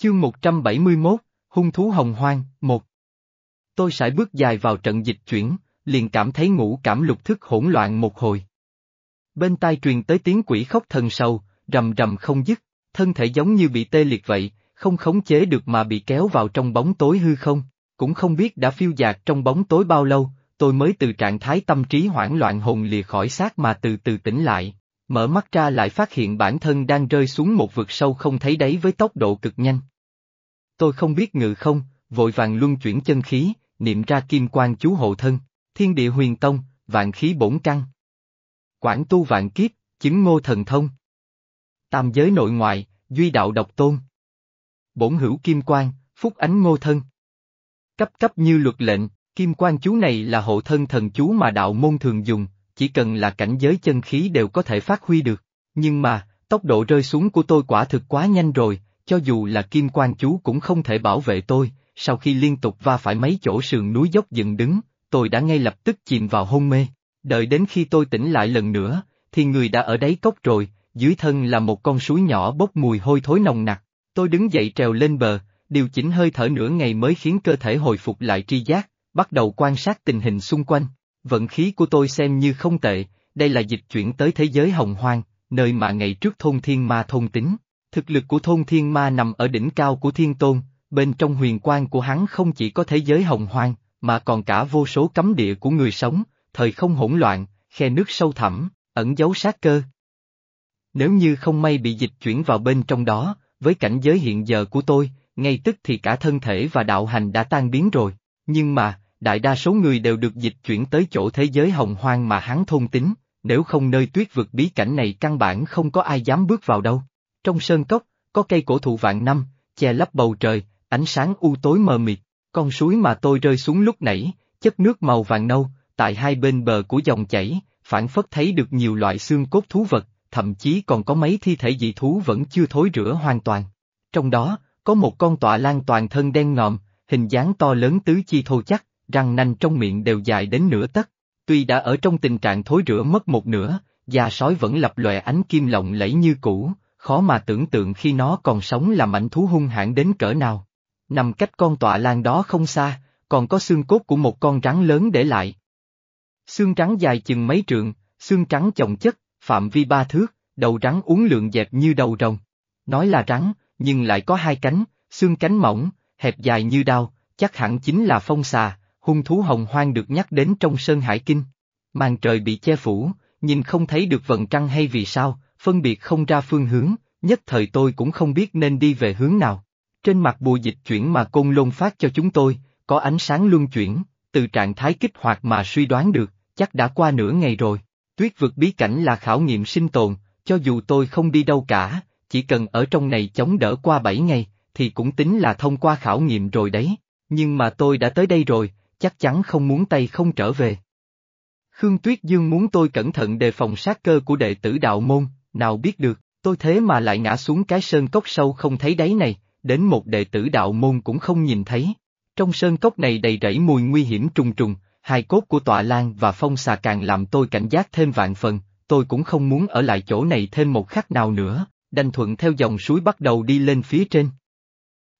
Chương 171, Hung thú hồng hoang, 1 Tôi sải bước dài vào trận dịch chuyển, liền cảm thấy ngũ cảm lục thức hỗn loạn một hồi. Bên tai truyền tới tiếng quỷ khóc thần sầu, rầm rầm không dứt, thân thể giống như bị tê liệt vậy, không khống chế được mà bị kéo vào trong bóng tối hư không, cũng không biết đã phiêu dạt trong bóng tối bao lâu, tôi mới từ trạng thái tâm trí hoảng loạn hồn lìa khỏi xác mà từ từ tỉnh lại, mở mắt ra lại phát hiện bản thân đang rơi xuống một vực sâu không thấy đáy với tốc độ cực nhanh. Tôi không biết ngự không, vội vàng luân chuyển chân khí, niệm ra kim quan chú hộ thân, thiên địa huyền tông, vạn khí bổn căn. Quảng tu vạn kiếp, chứng ngô thần thông. Tam giới nội ngoại, duy đạo độc tôn. Bổn hữu kim quan, phúc ánh ngô thân. Cấp cấp như luật lệnh, kim quan chú này là hộ thân thần chú mà đạo môn thường dùng, chỉ cần là cảnh giới chân khí đều có thể phát huy được. Nhưng mà, tốc độ rơi xuống của tôi quả thực quá nhanh rồi, cho dù là kim quan chú cũng không thể bảo vệ tôi, sau khi liên tục va phải mấy chỗ sườn núi dốc dựng đứng, tôi đã ngay lập tức chìm vào hôn mê. Đợi đến khi tôi tỉnh lại lần nữa, thì người đã ở đáy cốc rồi, dưới thân là một con suối nhỏ bốc mùi hôi thối nồng nặc. Tôi đứng dậy trèo lên bờ, điều chỉnh hơi thở nửa ngày mới khiến cơ thể hồi phục lại tri giác, bắt đầu quan sát tình hình xung quanh. Vận khí của tôi xem như không tệ, đây là dịch chuyển tới thế giới hồng hoang, nơi mà ngày trước thôn thiên ma thôn tính. Thực lực của thôn thiên ma nằm ở đỉnh cao của thiên tôn, bên trong huyền quan của hắn không chỉ có thế giới hồng hoang, mà còn cả vô số cấm địa của người sống, thời không hỗn loạn, khe nước sâu thẳm, ẩn giấu sát cơ. Nếu như không may bị dịch chuyển vào bên trong đó, với cảnh giới hiện giờ của tôi, ngay tức thì cả thân thể và đạo hành đã tan biến rồi, nhưng mà, đại đa số người đều được dịch chuyển tới chỗ thế giới hồng hoang mà hắn thôn tính, nếu không nơi tuyết vực bí cảnh này căn bản không có ai dám bước vào đâu. Trong sơn cốc, có cây cổ thụ vạn năm, che lấp bầu trời, ánh sáng u tối mờ mịt, con suối mà tôi rơi xuống lúc nãy, chất nước màu vàng nâu, tại hai bên bờ của dòng chảy, phản phất thấy được nhiều loại xương cốt thú vật, thậm chí còn có mấy thi thể dị thú vẫn chưa thối rửa hoàn toàn. Trong đó, có một con tọa lan toàn thân đen ngòm, hình dáng to lớn tứ chi thô chắc, răng nanh trong miệng đều dài đến nửa tấc. Tuy đã ở trong tình trạng thối rửa mất một nửa, da sói vẫn lập lòe ánh kim lộng lẫy như cũ, khó mà tưởng tượng khi nó còn sống là mảnh thú hung hãn đến cỡ nào. Nằm cách con tọa lan đó không xa, còn có xương cốt của một con rắn lớn để lại. Xương rắn dài chừng mấy trượng, xương trắng chồng chất, phạm vi ba thước, đầu rắn uốn lượn dẹp như đầu rồng. Nói là rắn, nhưng lại có hai cánh, xương cánh mỏng, hẹp dài như đao, chắc hẳn chính là phong xà, hung thú hồng hoang được nhắc đến trong Sơn Hải Kinh. Màn trời bị che phủ, nhìn không thấy được vần trăng hay vì sao, phân biệt không ra phương hướng, nhất thời tôi cũng không biết nên đi về hướng nào. Trên mặt bùa dịch chuyển mà côn lôn phát cho chúng tôi, có ánh sáng luân chuyển, từ trạng thái kích hoạt mà suy đoán được, chắc đã qua nửa ngày rồi. Tuyết vực bí cảnh là khảo nghiệm sinh tồn, cho dù tôi không đi đâu cả, chỉ cần ở trong này chống đỡ qua 7 ngày, thì cũng tính là thông qua khảo nghiệm rồi đấy. Nhưng mà tôi đã tới đây rồi, chắc chắn không muốn tay không trở về. Khương Tuyết Dương muốn tôi cẩn thận đề phòng sát cơ của đệ tử đạo môn, nào biết được, tôi thế mà lại ngã xuống cái sơn cốc sâu không thấy đáy này, đến một đệ tử đạo môn cũng không nhìn thấy. Trong sơn cốc này đầy rẫy mùi nguy hiểm trùng trùng, hai cốt của tọa lan và phong xà càng làm tôi cảnh giác thêm vạn phần, tôi cũng không muốn ở lại chỗ này thêm một khắc nào nữa, đành thuận theo dòng suối bắt đầu đi lên phía trên.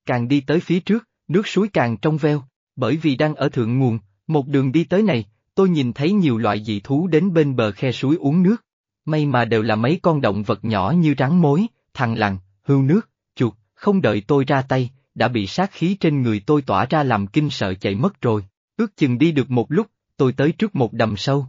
Càng đi tới phía trước, nước suối càng trong veo, bởi vì đang ở thượng nguồn, một đường đi tới này, tôi nhìn thấy nhiều loại dị thú đến bên bờ khe suối uống nước. May mà đều là mấy con động vật nhỏ như rắn mối, thằng lằn, hươu nước, chuột, không đợi tôi ra tay, đã bị sát khí trên người tôi tỏa ra làm kinh sợ chạy mất rồi. Ước chừng đi được một lúc, tôi tới trước một đầm sâu.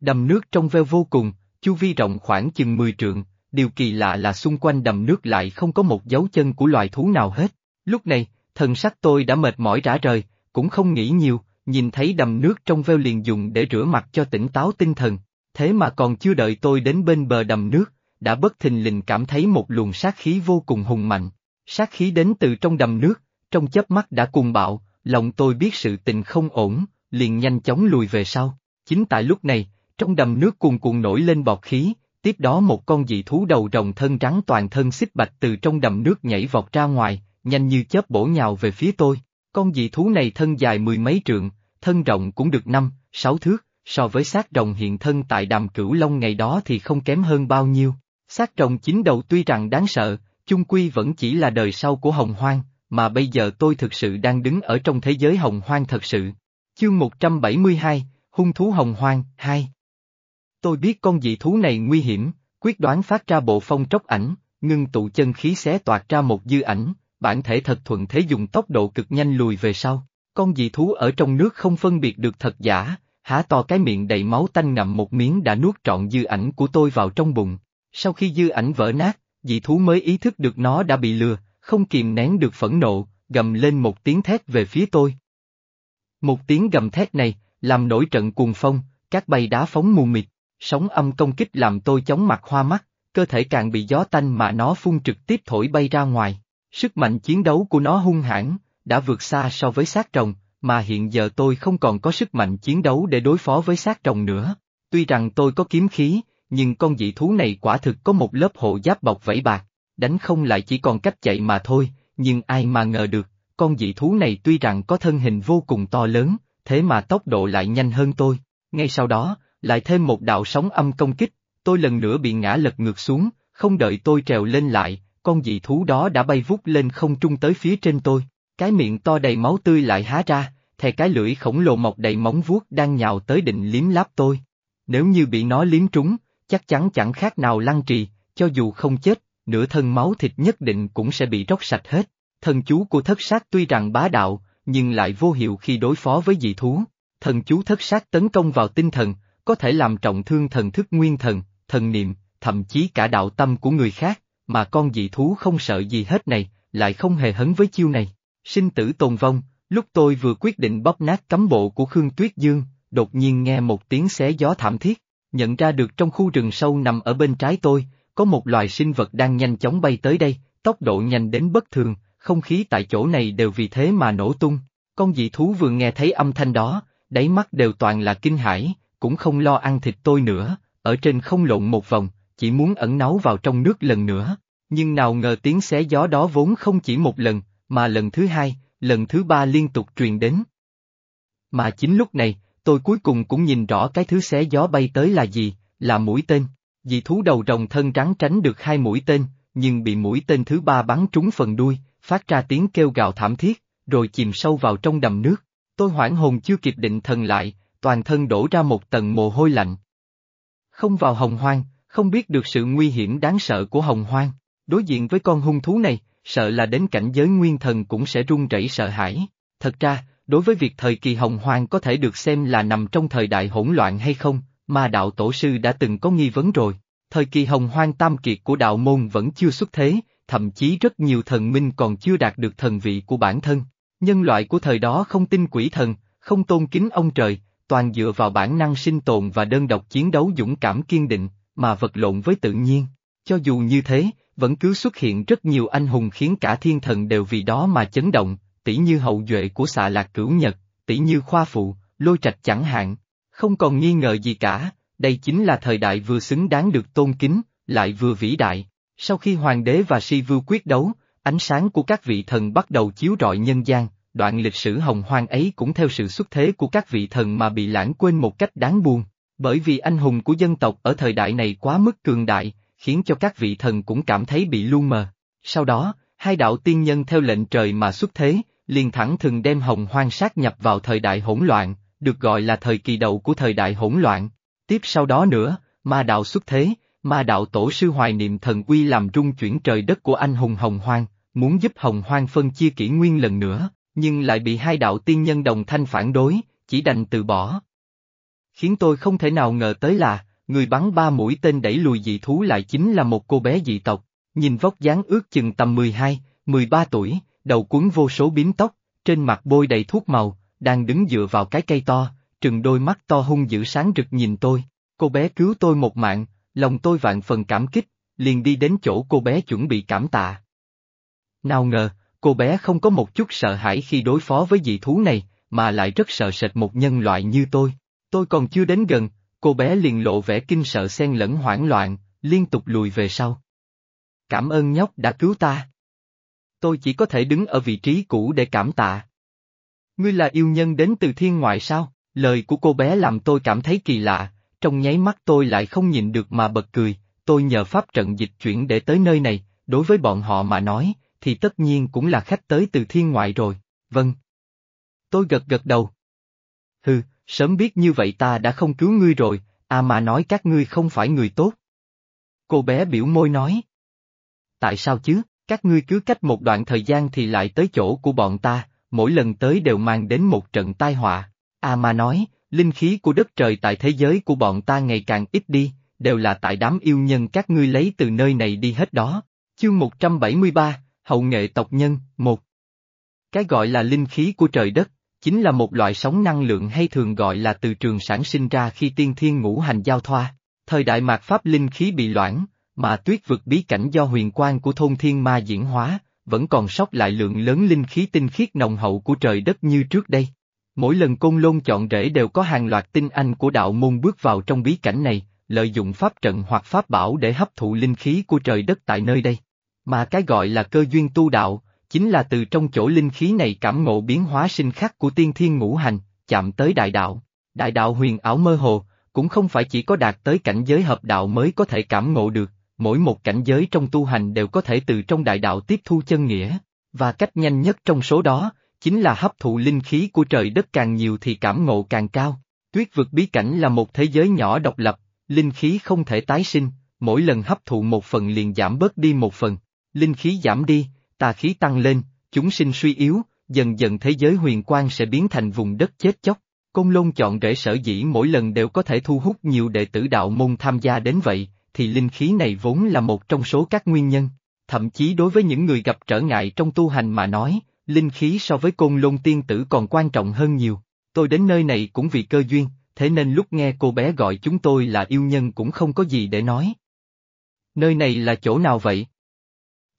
Đầm nước trong veo vô cùng, chu vi rộng khoảng chừng 10 trượng, điều kỳ lạ là xung quanh đầm nước lại không có một dấu chân của loài thú nào hết. Lúc này, thần sắc tôi đã mệt mỏi rã rời, cũng không nghĩ nhiều, nhìn thấy đầm nước trong veo liền dùng để rửa mặt cho tỉnh táo tinh thần. Thế mà còn chưa đợi tôi đến bên bờ đầm nước, đã bất thình lình cảm thấy một luồng sát khí vô cùng hùng mạnh. Sát khí đến từ trong đầm nước, trong chớp mắt đã cùng bạo, lòng tôi biết sự tình không ổn, liền nhanh chóng lùi về sau. Chính tại lúc này, trong đầm nước cuồn cuộn nổi lên bọt khí, tiếp đó một con dị thú đầu rồng thân trắng toàn thân xích bạch từ trong đầm nước nhảy vọt ra ngoài, nhanh như chớp bổ nhào về phía tôi. Con dị thú này thân dài mười mấy trượng, thân rộng cũng được năm, sáu thước, so với xác rồng hiện thân tại đàm cửu long ngày đó thì không kém hơn bao nhiêu. Xác rồng chín đầu tuy rằng đáng sợ, chung quy vẫn chỉ là đời sau của hồng hoang, mà bây giờ tôi thực sự đang đứng ở trong thế giới hồng hoang thật sự. Chương 172, Hung thú hồng hoang, 2 Tôi biết con dị thú này nguy hiểm, quyết đoán phát ra bộ phong tróc ảnh, ngưng tụ chân khí xé toạt ra một dư ảnh, bản thể thật thuận thế dùng tốc độ cực nhanh lùi về sau. Con dị thú ở trong nước không phân biệt được thật giả, há to cái miệng đầy máu tanh ngậm một miếng đã nuốt trọn dư ảnh của tôi vào trong bụng. Sau khi dư ảnh vỡ nát, dị thú mới ý thức được nó đã bị lừa, không kìm nén được phẫn nộ, gầm lên một tiếng thét về phía tôi. Một tiếng gầm thét này, làm nổi trận cuồng phong, các bay đá phóng mù mịt, sóng âm công kích làm tôi chóng mặt hoa mắt, cơ thể càng bị gió tanh mà nó phun trực tiếp thổi bay ra ngoài. Sức mạnh chiến đấu của nó hung hãn, đã vượt xa so với sát rồng, mà hiện giờ tôi không còn có sức mạnh chiến đấu để đối phó với sát rồng nữa. Tuy rằng tôi có kiếm khí, nhưng con dị thú này quả thực có một lớp hộ giáp bọc vẫy bạc, đánh không lại chỉ còn cách chạy mà thôi, nhưng ai mà ngờ được, con dị thú này tuy rằng có thân hình vô cùng to lớn, thế mà tốc độ lại nhanh hơn tôi. Ngay sau đó, lại thêm một đạo sóng âm công kích, tôi lần nữa bị ngã lật ngược xuống, không đợi tôi trèo lên lại, con dị thú đó đã bay vút lên không trung tới phía trên tôi, cái miệng to đầy máu tươi lại há ra, thè cái lưỡi khổng lồ mọc đầy móng vuốt đang nhào tới định liếm láp tôi. Nếu như bị nó liếm trúng, chắc chắn chẳng khác nào lăng trì, cho dù không chết, nửa thân máu thịt nhất định cũng sẽ bị róc sạch hết. Thần chú của thất sát tuy rằng bá đạo, nhưng lại vô hiệu khi đối phó với dị thú. Thần chú thất sát tấn công vào tinh thần, có thể làm trọng thương thần thức nguyên thần, thần niệm, thậm chí cả đạo tâm của người khác, mà con dị thú không sợ gì hết này, lại không hề hấn với chiêu này. Sinh tử tồn vong, lúc tôi vừa quyết định bóp nát cấm bộ của Khương Tuyết Dương, đột nhiên nghe một tiếng xé gió thảm thiết, nhận ra được trong khu rừng sâu nằm ở bên trái tôi, có một loài sinh vật đang nhanh chóng bay tới đây, tốc độ nhanh đến bất thường, không khí tại chỗ này đều vì thế mà nổ tung. Con dị thú vừa nghe thấy âm thanh đó, đáy mắt đều toàn là kinh hãi, cũng không lo ăn thịt tôi nữa, ở trên không lộn một vòng, chỉ muốn ẩn náu vào trong nước lần nữa. Nhưng nào ngờ tiếng xé gió đó vốn không chỉ một lần, mà lần thứ hai, lần thứ ba liên tục truyền đến. Mà chính lúc này, tôi cuối cùng cũng nhìn rõ cái thứ xé gió bay tới là gì, là mũi tên. Dị thú đầu rồng thân trắng tránh được hai mũi tên, nhưng bị mũi tên thứ ba bắn trúng phần đuôi, phát ra tiếng kêu gào thảm thiết, rồi chìm sâu vào trong đầm nước. Tôi hoảng hồn chưa kịp định thần lại, toàn thân đổ ra một tầng mồ hôi lạnh. Không vào hồng hoang, không biết được sự nguy hiểm đáng sợ của hồng hoang, đối diện với con hung thú này, sợ là đến cảnh giới nguyên thần cũng sẽ run rẩy sợ hãi. Thật ra, đối với việc thời kỳ hồng hoang có thể được xem là nằm trong thời đại hỗn loạn hay không, mà đạo tổ sư đã từng có nghi vấn rồi. Thời kỳ hồng hoang tam kiệt của đạo môn vẫn chưa xuất thế, thậm chí rất nhiều thần minh còn chưa đạt được thần vị của bản thân. Nhân loại của thời đó không tin quỷ thần, không tôn kính ông trời, toàn dựa vào bản năng sinh tồn và đơn độc chiến đấu dũng cảm kiên định, mà vật lộn với tự nhiên. Cho dù như thế, vẫn cứ xuất hiện rất nhiều anh hùng khiến cả thiên thần đều vì đó mà chấn động, tỷ như hậu duệ của xạ lạc cửu nhật, tỷ như khoa phụ, lôi trạch chẳng hạn. Không còn nghi ngờ gì cả, đây chính là thời đại vừa xứng đáng được tôn kính, lại vừa vĩ đại. Sau khi hoàng đế và si vưu quyết đấu, ánh sáng của các vị thần bắt đầu chiếu rọi nhân gian, đoạn lịch sử hồng hoang ấy cũng theo sự xuất thế của các vị thần mà bị lãng quên một cách đáng buồn. Bởi vì anh hùng của dân tộc ở thời đại này quá mức cường đại, khiến cho các vị thần cũng cảm thấy bị lu mờ. Sau đó, hai đạo tiên nhân theo lệnh trời mà xuất thế, liền thẳng thường đem hồng hoang sát nhập vào thời đại hỗn loạn, được gọi là thời kỳ đầu của thời đại hỗn loạn. Tiếp sau đó nữa, ma đạo xuất thế, ma đạo tổ sư hoài niệm thần uy làm rung chuyển trời đất của anh hùng hồng hoang, muốn giúp hồng hoang phân chia kỷ nguyên lần nữa, nhưng lại bị hai đạo tiên nhân đồng thanh phản đối, chỉ đành từ bỏ. Khiến tôi không thể nào ngờ tới là, người bắn ba mũi tên đẩy lùi dị thú lại chính là một cô bé dị tộc, nhìn vóc dáng ước chừng tầm 12, 13 tuổi, đầu cuốn vô số bím tóc, trên mặt bôi đầy thuốc màu, đang đứng dựa vào cái cây to, trừng đôi mắt to hung dữ sáng rực nhìn tôi. Cô bé cứu tôi một mạng, lòng tôi vạn phần cảm kích, liền đi đến chỗ cô bé chuẩn bị cảm tạ. Nào ngờ, cô bé không có một chút sợ hãi khi đối phó với dị thú này, mà lại rất sợ sệt một nhân loại như tôi. Tôi còn chưa đến gần, cô bé liền lộ vẻ kinh sợ xen lẫn hoảng loạn, liên tục lùi về sau. Cảm ơn nhóc đã cứu ta. Tôi chỉ có thể đứng ở vị trí cũ để cảm tạ. Ngươi là yêu nhân đến từ thiên ngoại sao? Lời của cô bé làm tôi cảm thấy kỳ lạ, trong nháy mắt tôi lại không nhìn được mà bật cười, tôi nhờ pháp trận dịch chuyển để tới nơi này, đối với bọn họ mà nói, thì tất nhiên cũng là khách tới từ thiên ngoại rồi, vâng. Tôi gật gật đầu. Hừ, sớm biết như vậy ta đã không cứu ngươi rồi, à mà nói các ngươi không phải người tốt. Cô bé biểu môi nói. Tại sao chứ, các ngươi cứ cách một đoạn thời gian thì lại tới chỗ của bọn ta, mỗi lần tới đều mang đến một trận tai họa. À mà nói, linh khí của đất trời tại thế giới của bọn ta ngày càng ít đi, đều là tại đám yêu nhân các ngươi lấy từ nơi này đi hết đó. Chương 173, Hậu nghệ tộc nhân, một Cái gọi là linh khí của trời đất, chính là một loại sóng năng lượng hay thường gọi là từ trường sản sinh ra khi tiên thiên ngũ hành giao thoa. Thời đại mạt pháp linh khí bị loãng, mà tuyết vực bí cảnh do huyền quang của thôn thiên ma diễn hóa, vẫn còn sót lại lượng lớn linh khí tinh khiết nồng hậu của trời đất như trước đây. Mỗi lần côn lôn chọn rễ đều có hàng loạt tinh anh của đạo môn bước vào trong bí cảnh này, lợi dụng pháp trận hoặc pháp bảo để hấp thụ linh khí của trời đất tại nơi đây. Mà cái gọi là cơ duyên tu đạo, chính là từ trong chỗ linh khí này cảm ngộ biến hóa sinh khắc của tiên thiên ngũ hành, chạm tới đại đạo. Đại đạo huyền ảo mơ hồ, cũng không phải chỉ có đạt tới cảnh giới hợp đạo mới có thể cảm ngộ được, mỗi một cảnh giới trong tu hành đều có thể từ trong đại đạo tiếp thu chân nghĩa, và cách nhanh nhất trong số đó, chính là hấp thụ linh khí của trời đất càng nhiều thì cảm ngộ càng cao. Tuyết vực bí cảnh là một thế giới nhỏ độc lập, linh khí không thể tái sinh, mỗi lần hấp thụ một phần liền giảm bớt đi một phần, linh khí giảm đi, tà khí tăng lên, chúng sinh suy yếu, dần dần thế giới huyền quang sẽ biến thành vùng đất chết chóc. Công lôn chọn rễ sở dĩ mỗi lần đều có thể thu hút nhiều đệ tử đạo môn tham gia đến vậy, thì linh khí này vốn là một trong số các nguyên nhân. Thậm chí đối với những người gặp trở ngại trong tu hành mà nói, linh khí so với côn lôn tiên tử còn quan trọng hơn nhiều. Tôi đến nơi này cũng vì cơ duyên, thế nên lúc nghe cô bé gọi chúng tôi là yêu nhân cũng không có gì để nói. Nơi này là chỗ nào vậy?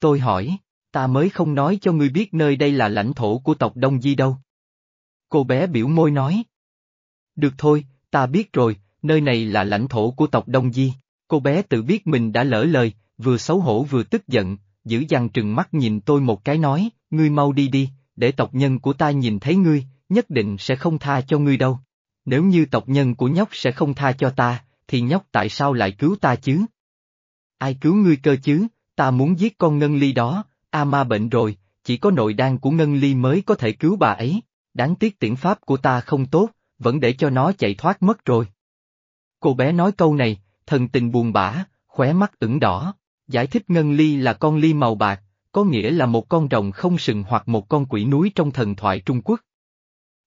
Tôi hỏi, ta mới không nói cho ngươi biết nơi đây là lãnh thổ của tộc Đông Di đâu. Cô bé biểu môi nói. Được thôi, ta biết rồi, nơi này là lãnh thổ của tộc Đông Di. Cô bé tự biết mình đã lỡ lời, vừa xấu hổ vừa tức giận, giữ dằn trừng mắt nhìn tôi một cái nói, ngươi mau đi đi, để tộc nhân của ta nhìn thấy ngươi, nhất định sẽ không tha cho ngươi đâu. Nếu như tộc nhân của nhóc sẽ không tha cho ta, thì nhóc tại sao lại cứu ta chứ? Ai cứu ngươi cơ chứ, ta muốn giết con ngân ly đó, À A ma bệnh rồi, chỉ có nội đan của ngân ly mới có thể cứu bà ấy, đáng tiếc tiễn pháp của ta không tốt, vẫn để cho nó chạy thoát mất rồi. Cô bé nói câu này, thần tình buồn bã, khóe mắt ửng đỏ, giải thích ngân ly là con ly màu bạc, có nghĩa là một con rồng không sừng hoặc một con quỷ núi trong thần thoại Trung Quốc.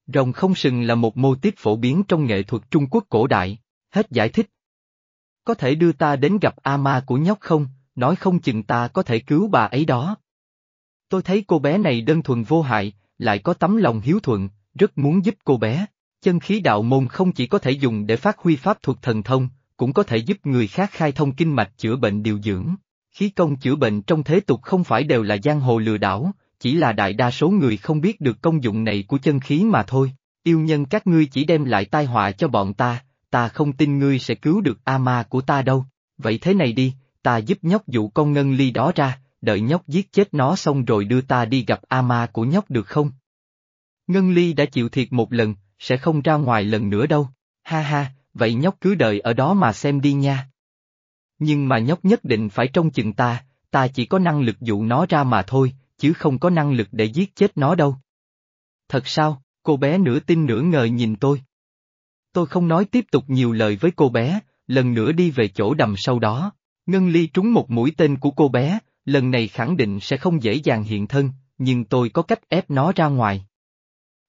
Rồng không sừng là một mô típ phổ biến trong nghệ thuật Trung Quốc cổ đại, hết giải thích. Có thể đưa ta đến gặp A Ma của nhóc không, nói không chừng ta có thể cứu bà ấy đó. Tôi thấy cô bé này đơn thuần vô hại, lại có tấm lòng hiếu thuận, rất muốn giúp cô bé. Chân khí đạo môn không chỉ có thể dùng để phát huy pháp thuật thần thông, cũng có thể giúp người khác khai thông kinh mạch chữa bệnh điều dưỡng. Khí công chữa bệnh trong thế tục không phải đều là giang hồ lừa đảo, chỉ là đại đa số người không biết được công dụng này của chân khí mà thôi. Yêu nhân các ngươi chỉ đem lại tai họa cho bọn ta, ta không tin ngươi sẽ cứu được A ma của ta đâu. Vậy thế này đi, ta giúp nhóc dụ con ngân ly đó ra, đợi nhóc giết chết nó xong rồi đưa ta đi gặp A ma của nhóc được không? Ngân ly đã chịu thiệt một lần, sẽ không ra ngoài lần nữa đâu. Ha ha, vậy nhóc cứ đợi ở đó mà xem đi nha. Nhưng mà nhóc nhất định phải trông chừng ta, ta chỉ có năng lực dụ nó ra mà thôi, chứ không có năng lực để giết chết nó đâu. Thật sao, cô bé nửa tin nửa ngờ nhìn tôi. Tôi không nói tiếp tục nhiều lời với cô bé, lần nữa đi về chỗ đầm sâu đó. Ngân ly trúng một mũi tên của cô bé, lần này khẳng định sẽ không dễ dàng hiện thân, nhưng tôi có cách ép nó ra ngoài.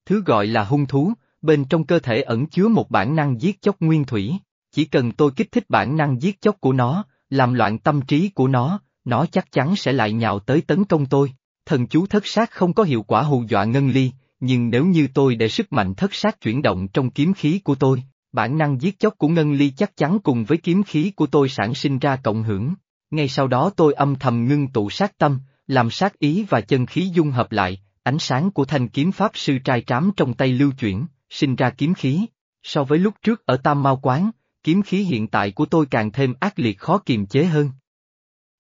Thứ gọi là hung thú, bên trong cơ thể ẩn chứa một bản năng giết chóc nguyên thủy, chỉ cần tôi kích thích bản năng giết chóc của nó, làm loạn tâm trí của nó, nó chắc chắn sẽ lại nhào tới tấn công tôi. Thần chú thất sát không có hiệu quả hù dọa ngân ly, nhưng nếu như tôi để sức mạnh thất sát chuyển động trong kiếm khí của tôi, bản năng giết chóc của ngân ly chắc chắn cùng với kiếm khí của tôi sản sinh ra cộng hưởng. Ngay sau đó tôi âm thầm ngưng tụ sát tâm, làm sát ý và chân khí dung hợp lại, ánh sáng của thanh kiếm pháp sư trai trám trong tay lưu chuyển, sinh ra kiếm khí. So với lúc trước ở Tam Mao Quán, kiếm khí hiện tại của tôi càng thêm ác liệt khó kiềm chế hơn.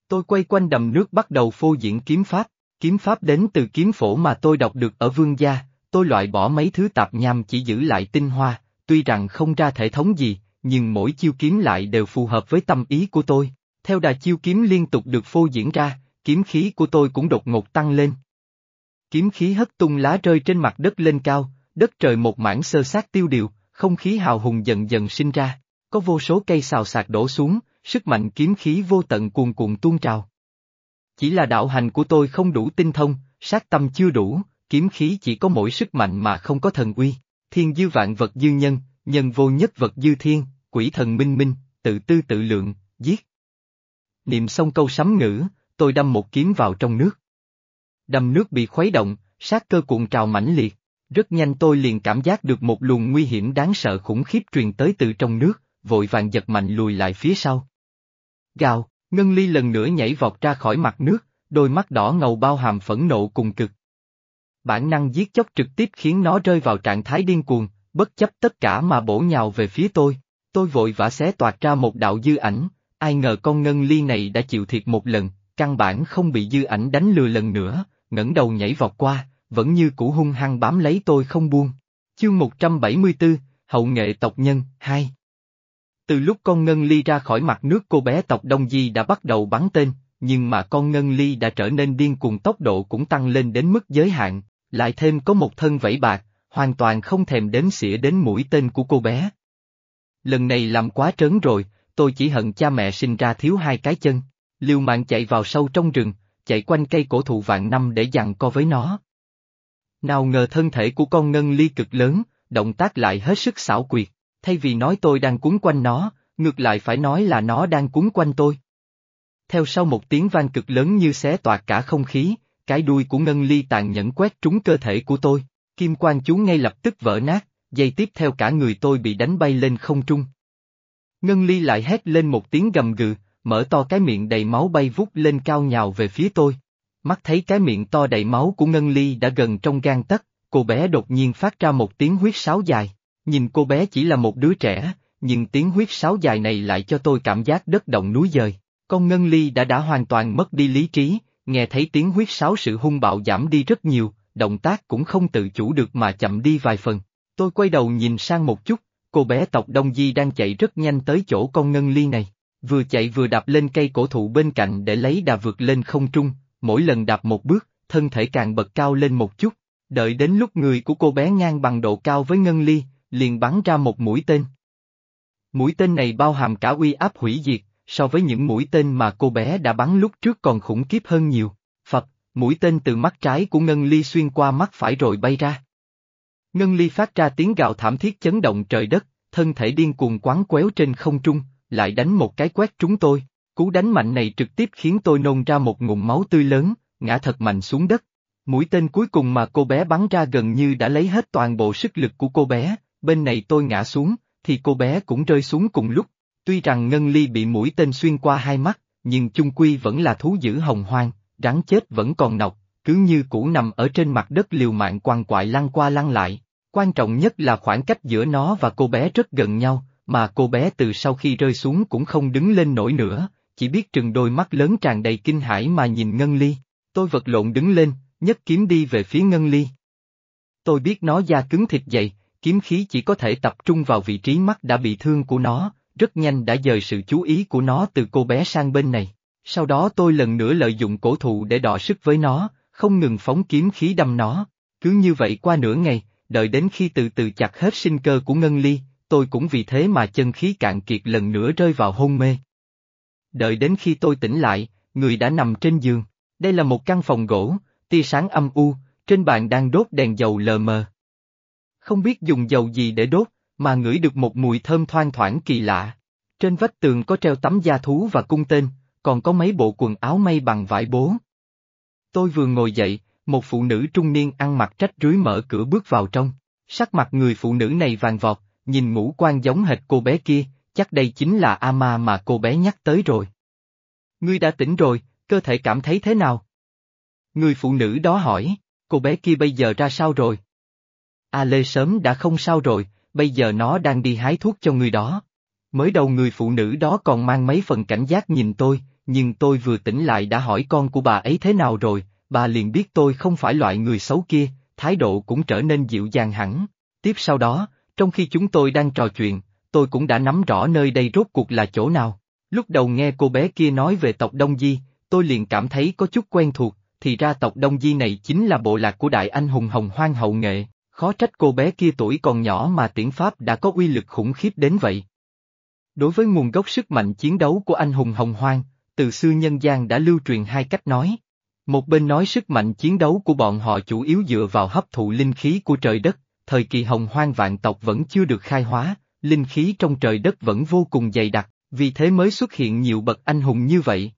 Tôi quay quanh đầm nước bắt đầu phô diễn kiếm pháp, kiếm pháp đến từ kiếm phổ mà tôi đọc được ở vương gia, tôi loại bỏ mấy thứ tạp nham chỉ giữ lại tinh hoa, tuy rằng không ra thể thống gì, nhưng mỗi chiêu kiếm lại đều phù hợp với tâm ý của tôi. Theo đà chiêu kiếm liên tục được phô diễn ra, kiếm khí của tôi cũng đột ngột tăng lên. Kiếm khí hất tung lá rơi trên mặt đất lên cao, đất trời một mảng sơ sát tiêu điều, không khí hào hùng dần dần sinh ra, có vô số cây xào sạc đổ xuống, sức mạnh kiếm khí vô tận cuồn cuộn tuôn trào. Chỉ là đạo hành của tôi không đủ tinh thông, sát tâm chưa đủ, kiếm khí chỉ có mỗi sức mạnh mà không có thần uy, thiên dư vạn vật dư nhân, nhân vô nhất vật dư thiên, quỷ thần minh minh, tự tư tự lượng, giết. Niệm xong câu sấm ngữ, tôi đâm một kiếm vào trong nước. Đâm nước bị khuấy động, sát cơ cuộn trào mãnh liệt. Rất nhanh tôi liền cảm giác được một luồng nguy hiểm đáng sợ khủng khiếp truyền tới từ trong nước, vội vàng giật mạnh lùi lại phía sau. Gào, Ngân Ly lần nữa nhảy vọt ra khỏi mặt nước, đôi mắt đỏ ngầu bao hàm phẫn nộ cùng cực. Bản năng giết chóc trực tiếp khiến nó rơi vào trạng thái điên cuồng, bất chấp tất cả mà bổ nhào về phía tôi. Tôi vội vã xé toạt ra một đạo dư ảnh, ai ngờ con Ngân Ly này đã chịu thiệt một lần, căn bản không bị dư ảnh đánh lừa lần nữa, ngẩng đầu nhảy vọt qua, vẫn như cũ hung hăng bám lấy tôi không buông. Chương 174, Hậu nghệ tộc nhân, 2 Từ lúc con Ngân Ly ra khỏi mặt nước cô bé tộc Đông Di đã bắt đầu bắn tên, nhưng mà con Ngân Ly đã trở nên điên cuồng tốc độ cũng tăng lên đến mức giới hạn, lại thêm có một thân vẫy bạc, hoàn toàn không thèm đếm xỉa đến mũi tên của cô bé. Lần này làm quá trớn rồi, tôi chỉ hận cha mẹ sinh ra thiếu hai cái chân, liều mạng chạy vào sâu trong rừng, chạy quanh cây cổ thụ vạn năm để dằn co với nó. Nào ngờ thân thể của con ngân ly cực lớn, động tác lại hết sức xảo quyệt, thay vì nói tôi đang cuốn quanh nó, ngược lại phải nói là nó đang cuốn quanh tôi. Theo sau một tiếng vang cực lớn như xé toạc cả không khí, cái đuôi của ngân ly tàn nhẫn quét trúng cơ thể của tôi, kim quan chú ngay lập tức vỡ nát, dây tiếp theo cả người tôi bị đánh bay lên không trung. Ngân ly lại hét lên một tiếng gầm gừ, mở to cái miệng đầy máu bay vút lên cao nhào về phía tôi. Mắt thấy cái miệng to đầy máu của Ngân Ly đã gần trong gan tấc, cô bé đột nhiên phát ra một tiếng huyết sáo dài. Nhìn cô bé chỉ là một đứa trẻ, nhưng tiếng huyết sáo dài này lại cho tôi cảm giác đất động núi dời. Con Ngân Ly đã đã hoàn toàn mất đi lý trí, nghe thấy tiếng huyết sáo sự hung bạo giảm đi rất nhiều, động tác cũng không tự chủ được mà chậm đi vài phần. Tôi quay đầu nhìn sang một chút, cô bé tộc Đông Di đang chạy rất nhanh tới chỗ con Ngân Ly này vừa chạy vừa đạp lên cây cổ thụ bên cạnh để lấy đà vượt lên không trung, mỗi lần đạp một bước, thân thể càng bật cao lên một chút, đợi đến lúc người của cô bé ngang bằng độ cao với ngân ly, liền bắn ra một mũi tên. Mũi tên này bao hàm cả uy áp hủy diệt, so với những mũi tên mà cô bé đã bắn lúc trước còn khủng khiếp hơn nhiều. Phật, mũi tên từ mắt trái của Ngân Ly xuyên qua mắt phải rồi bay ra. Ngân Ly phát ra tiếng gạo thảm thiết chấn động trời đất, thân thể điên cuồng quán quéo trên không trung, lại đánh một cái quét trúng tôi. Cú đánh mạnh này trực tiếp khiến tôi nôn ra một ngụm máu tươi lớn, ngã thật mạnh xuống đất. Mũi tên cuối cùng mà cô bé bắn ra gần như đã lấy hết toàn bộ sức lực của cô bé, bên này tôi ngã xuống, thì cô bé cũng rơi xuống cùng lúc. Tuy rằng Ngân Ly bị mũi tên xuyên qua hai mắt, nhưng chung quy vẫn là thú dữ hồng hoang, rắn chết vẫn còn nọc, cứ như cũ nằm ở trên mặt đất liều mạng quằn quại lăn qua lăn lại. Quan trọng nhất là khoảng cách giữa nó và cô bé rất gần nhau, mà cô bé từ sau khi rơi xuống cũng không đứng lên nổi nữa, chỉ biết trừng đôi mắt lớn tràn đầy kinh hãi mà nhìn Ngân Ly. Tôi vật lộn đứng lên, nhất kiếm đi về phía Ngân Ly. Tôi biết nó da cứng thịt dày, kiếm khí chỉ có thể tập trung vào vị trí mắt đã bị thương của nó, rất nhanh đã dời sự chú ý của nó từ cô bé sang bên này. Sau đó tôi lần nữa lợi dụng cổ thụ để đọ sức với nó, không ngừng phóng kiếm khí đâm nó. Cứ như vậy qua nửa ngày, đợi đến khi từ từ chặt hết sinh cơ của Ngân Ly, tôi cũng vì thế mà chân khí cạn kiệt lần nữa rơi vào hôn mê. Đợi đến khi tôi tỉnh lại, người đã nằm trên giường. Đây là một căn phòng gỗ, tia sáng âm u, trên bàn đang đốt đèn dầu lờ mờ. Không biết dùng dầu gì để đốt, mà ngửi được một mùi thơm thoang thoảng kỳ lạ. Trên vách tường có treo tấm da thú và cung tên, còn có mấy bộ quần áo may bằng vải bố. Tôi vừa ngồi dậy, một phụ nữ trung niên ăn mặc trách rưới mở cửa bước vào trong. Sắc mặt người phụ nữ này vàng vọt, nhìn ngũ quan giống hệt cô bé kia, chắc đây chính là Ama mà cô bé nhắc tới rồi. Ngươi đã tỉnh rồi, cơ thể cảm thấy thế nào? Người phụ nữ đó hỏi, cô bé kia bây giờ ra sao rồi? A Lê sớm đã không sao rồi, bây giờ nó đang đi hái thuốc cho người đó. Mới đầu người phụ nữ đó còn mang mấy phần cảnh giác nhìn tôi, nhưng tôi vừa tỉnh lại đã hỏi con của bà ấy thế nào rồi, bà liền biết tôi không phải loại người xấu kia, thái độ cũng trở nên dịu dàng hẳn. Tiếp sau đó, trong khi chúng tôi đang trò chuyện, tôi cũng đã nắm rõ nơi đây rốt cuộc là chỗ nào. Lúc đầu nghe cô bé kia nói về tộc Đông Di, tôi liền cảm thấy có chút quen thuộc, thì ra tộc Đông Di này chính là bộ lạc của đại anh hùng hồng hoang hậu nghệ, khó trách cô bé kia tuổi còn nhỏ mà tiễn pháp đã có uy lực khủng khiếp đến vậy. Đối với nguồn gốc sức mạnh chiến đấu của anh hùng hồng hoang, từ xưa nhân gian đã lưu truyền hai cách nói. Một bên nói sức mạnh chiến đấu của bọn họ chủ yếu dựa vào hấp thụ linh khí của trời đất, thời kỳ hồng hoang vạn tộc vẫn chưa được khai hóa, linh khí trong trời đất vẫn vô cùng dày đặc, vì thế mới xuất hiện nhiều bậc anh hùng như vậy.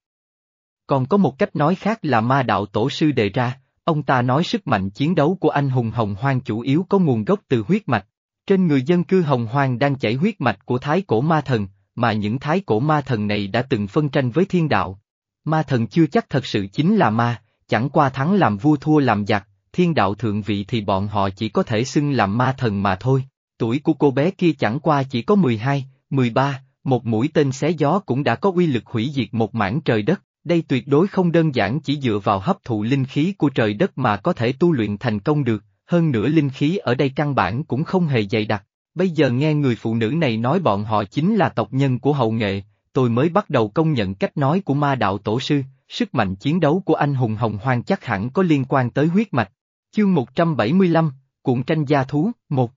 Còn có một cách nói khác là ma đạo tổ sư đề ra, ông ta nói sức mạnh chiến đấu của anh hùng hồng hoang chủ yếu có nguồn gốc từ huyết mạch. Trên người dân cư hồng hoang đang chảy huyết mạch của thái cổ ma thần, mà những thái cổ ma thần này đã từng phân tranh với thiên đạo. Ma thần chưa chắc thật sự chính là ma, chẳng qua thắng làm vua thua làm giặc, thiên đạo thượng vị thì bọn họ chỉ có thể xưng làm ma thần mà thôi. Tuổi của cô bé kia chẳng qua chỉ có 12, 13, một mũi tên xé gió cũng đã có uy lực hủy diệt một mảng trời đất, đây tuyệt đối không đơn giản chỉ dựa vào hấp thụ linh khí của trời đất mà có thể tu luyện thành công được, hơn nữa linh khí ở đây căn bản cũng không hề dày đặc. Bây giờ nghe người phụ nữ này nói bọn họ chính là tộc nhân của hậu nghệ, tôi mới bắt đầu công nhận cách nói của ma đạo tổ sư, sức mạnh chiến đấu của anh hùng hồng hoang chắc hẳn có liên quan tới huyết mạch. Chương 175, Cuộn tranh gia thú, 1